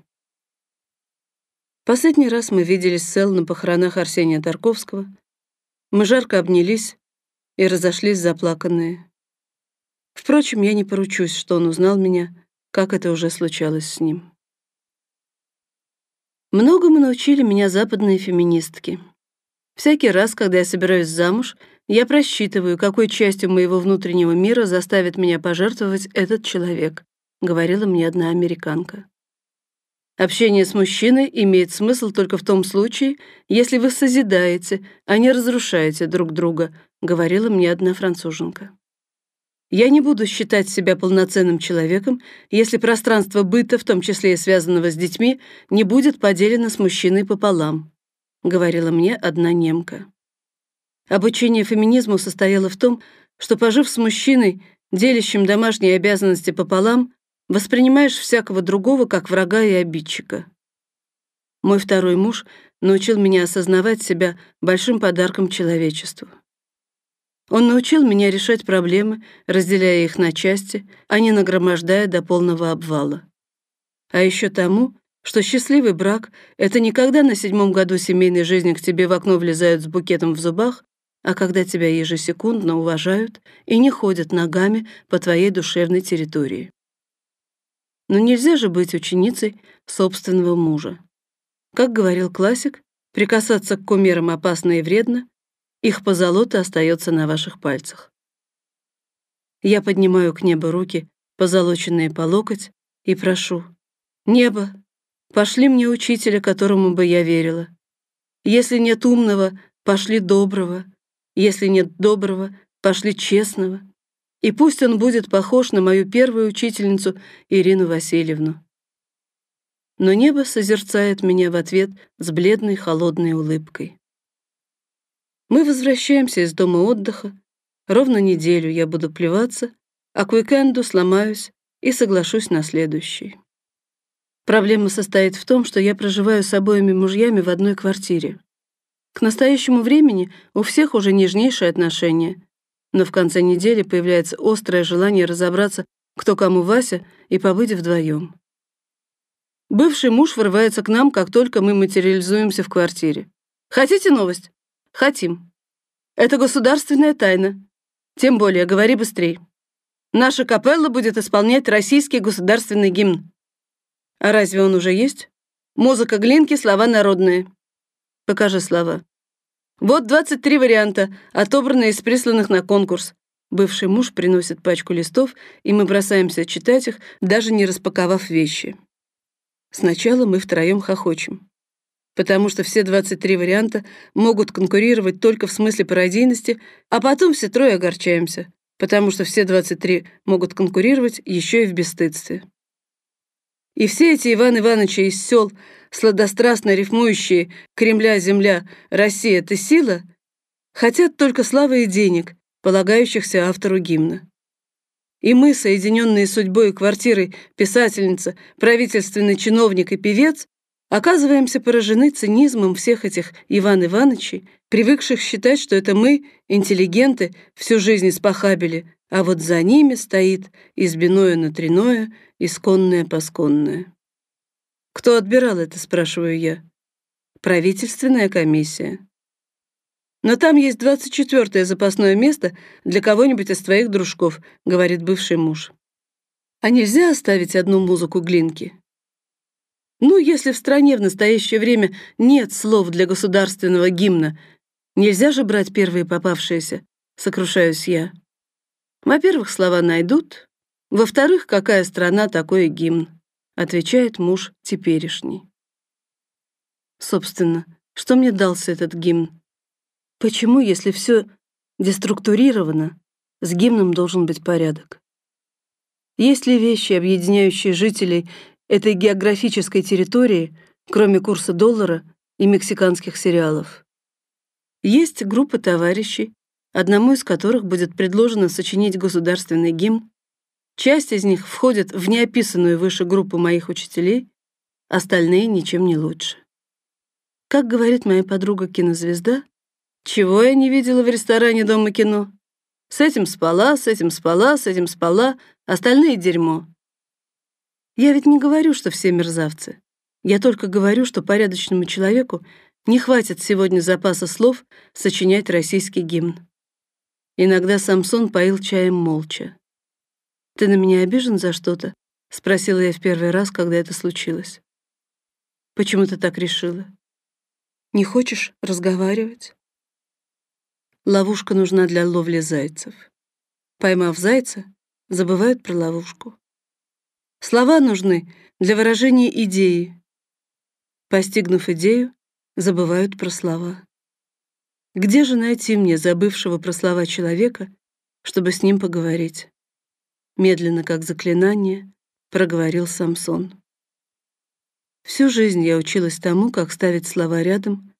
Последний раз мы виделись с Эл на похоронах Арсения Тарковского. Мы жарко обнялись и разошлись заплаканные. Впрочем, я не поручусь, что он узнал меня, как это уже случалось с ним. Многому научили меня западные феминистки. Всякий раз, когда я собираюсь замуж, я просчитываю, какой частью моего внутреннего мира заставит меня пожертвовать этот человек, говорила мне одна американка. Общение с мужчиной имеет смысл только в том случае, если вы созидаете, а не разрушаете друг друга, говорила мне одна француженка. Я не буду считать себя полноценным человеком, если пространство быта, в том числе и связанного с детьми, не будет поделено с мужчиной пополам, говорила мне одна немка. Обучение феминизму состояло в том, что пожив с мужчиной, делящим домашние обязанности пополам, воспринимаешь всякого другого как врага и обидчика. Мой второй муж научил меня осознавать себя большим подарком человечеству. Он научил меня решать проблемы, разделяя их на части, а не нагромождая до полного обвала. А еще тому, что счастливый брак — это не когда на седьмом году семейной жизни к тебе в окно влезают с букетом в зубах, а когда тебя ежесекундно уважают и не ходят ногами по твоей душевной территории. Но нельзя же быть ученицей собственного мужа. Как говорил классик, прикасаться к кумирам опасно и вредно, их позолота остается на ваших пальцах. Я поднимаю к небу руки, позолоченные по локоть, и прошу. Небо, пошли мне учителя, которому бы я верила. Если нет умного, пошли доброго. Если нет доброго, пошли честного. И пусть он будет похож на мою первую учительницу Ирину Васильевну. Но небо созерцает меня в ответ с бледной холодной улыбкой. Мы возвращаемся из дома отдыха. Ровно неделю я буду плеваться, а к уикенду сломаюсь и соглашусь на следующий. Проблема состоит в том, что я проживаю с обоими мужьями в одной квартире. К настоящему времени у всех уже нежнейшие отношения. Но в конце недели появляется острое желание разобраться, кто кому Вася, и побыть вдвоем. Бывший муж врывается к нам, как только мы материализуемся в квартире. Хотите новость? Хотим. Это государственная тайна. Тем более, говори быстрей. Наша капелла будет исполнять российский государственный гимн. А разве он уже есть? Музыка Глинки, слова народные. Покажи слова. Вот 23 варианта, отобранные из присланных на конкурс. Бывший муж приносит пачку листов, и мы бросаемся читать их, даже не распаковав вещи. Сначала мы втроем хохочем. Потому что все 23 варианта могут конкурировать только в смысле пародийности, а потом все трое огорчаемся, потому что все 23 могут конкурировать еще и в бесстыдстве. И все эти Иван Ивановичи из сел, сладострастно рифмующие «Кремля, земля, Россия, ты сила», хотят только славы и денег, полагающихся автору гимна. И мы, соединенные судьбой и квартирой писательница, правительственный чиновник и певец, оказываемся поражены цинизмом всех этих Иван Ивановичей, привыкших считать, что это мы, интеллигенты, всю жизнь испохабили, а вот за ними стоит избиное на триное, исконное посконное. Кто отбирал это, спрашиваю я. Правительственная комиссия. Но там есть двадцать четвертое запасное место для кого-нибудь из твоих дружков, говорит бывший муж. А нельзя оставить одну музыку Глинки? Ну, если в стране в настоящее время нет слов для государственного гимна, нельзя же брать первые попавшиеся, сокрушаюсь я. Во-первых, слова найдут. Во-вторых, какая страна, такой гимн, отвечает муж теперешний. Собственно, что мне дался этот гимн? Почему, если все деструктурировано, с гимном должен быть порядок? Есть ли вещи, объединяющие жителей этой географической территории, кроме курса доллара и мексиканских сериалов? Есть группа товарищей, одному из которых будет предложено сочинить государственный гимн. Часть из них входит в неописанную выше группу моих учителей, остальные ничем не лучше. Как говорит моя подруга-кинозвезда, чего я не видела в ресторане Дома кино? С этим спала, с этим спала, с этим спала, остальные дерьмо. Я ведь не говорю, что все мерзавцы. Я только говорю, что порядочному человеку не хватит сегодня запаса слов сочинять российский гимн. Иногда Самсон поил чаем молча. «Ты на меня обижен за что-то?» — спросила я в первый раз, когда это случилось. «Почему ты так решила? Не хочешь разговаривать?» Ловушка нужна для ловли зайцев. Поймав зайца, забывают про ловушку. Слова нужны для выражения идеи. Постигнув идею, забывают про слова. Где же найти мне забывшего про слова человека, чтобы с ним поговорить? Медленно, как заклинание, проговорил Самсон. Всю жизнь я училась тому, как ставить слова рядом,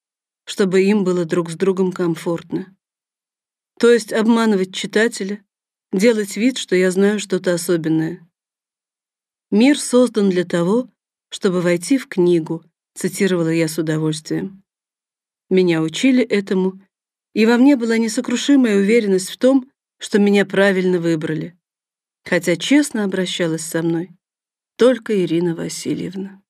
чтобы им было друг с другом комфортно. То есть обманывать читателя, делать вид, что я знаю что-то особенное. Мир создан для того, чтобы войти в книгу, цитировала я с удовольствием. Меня учили этому, и во мне была несокрушимая уверенность в том, что меня правильно выбрали. Хотя честно обращалась со мной только Ирина Васильевна.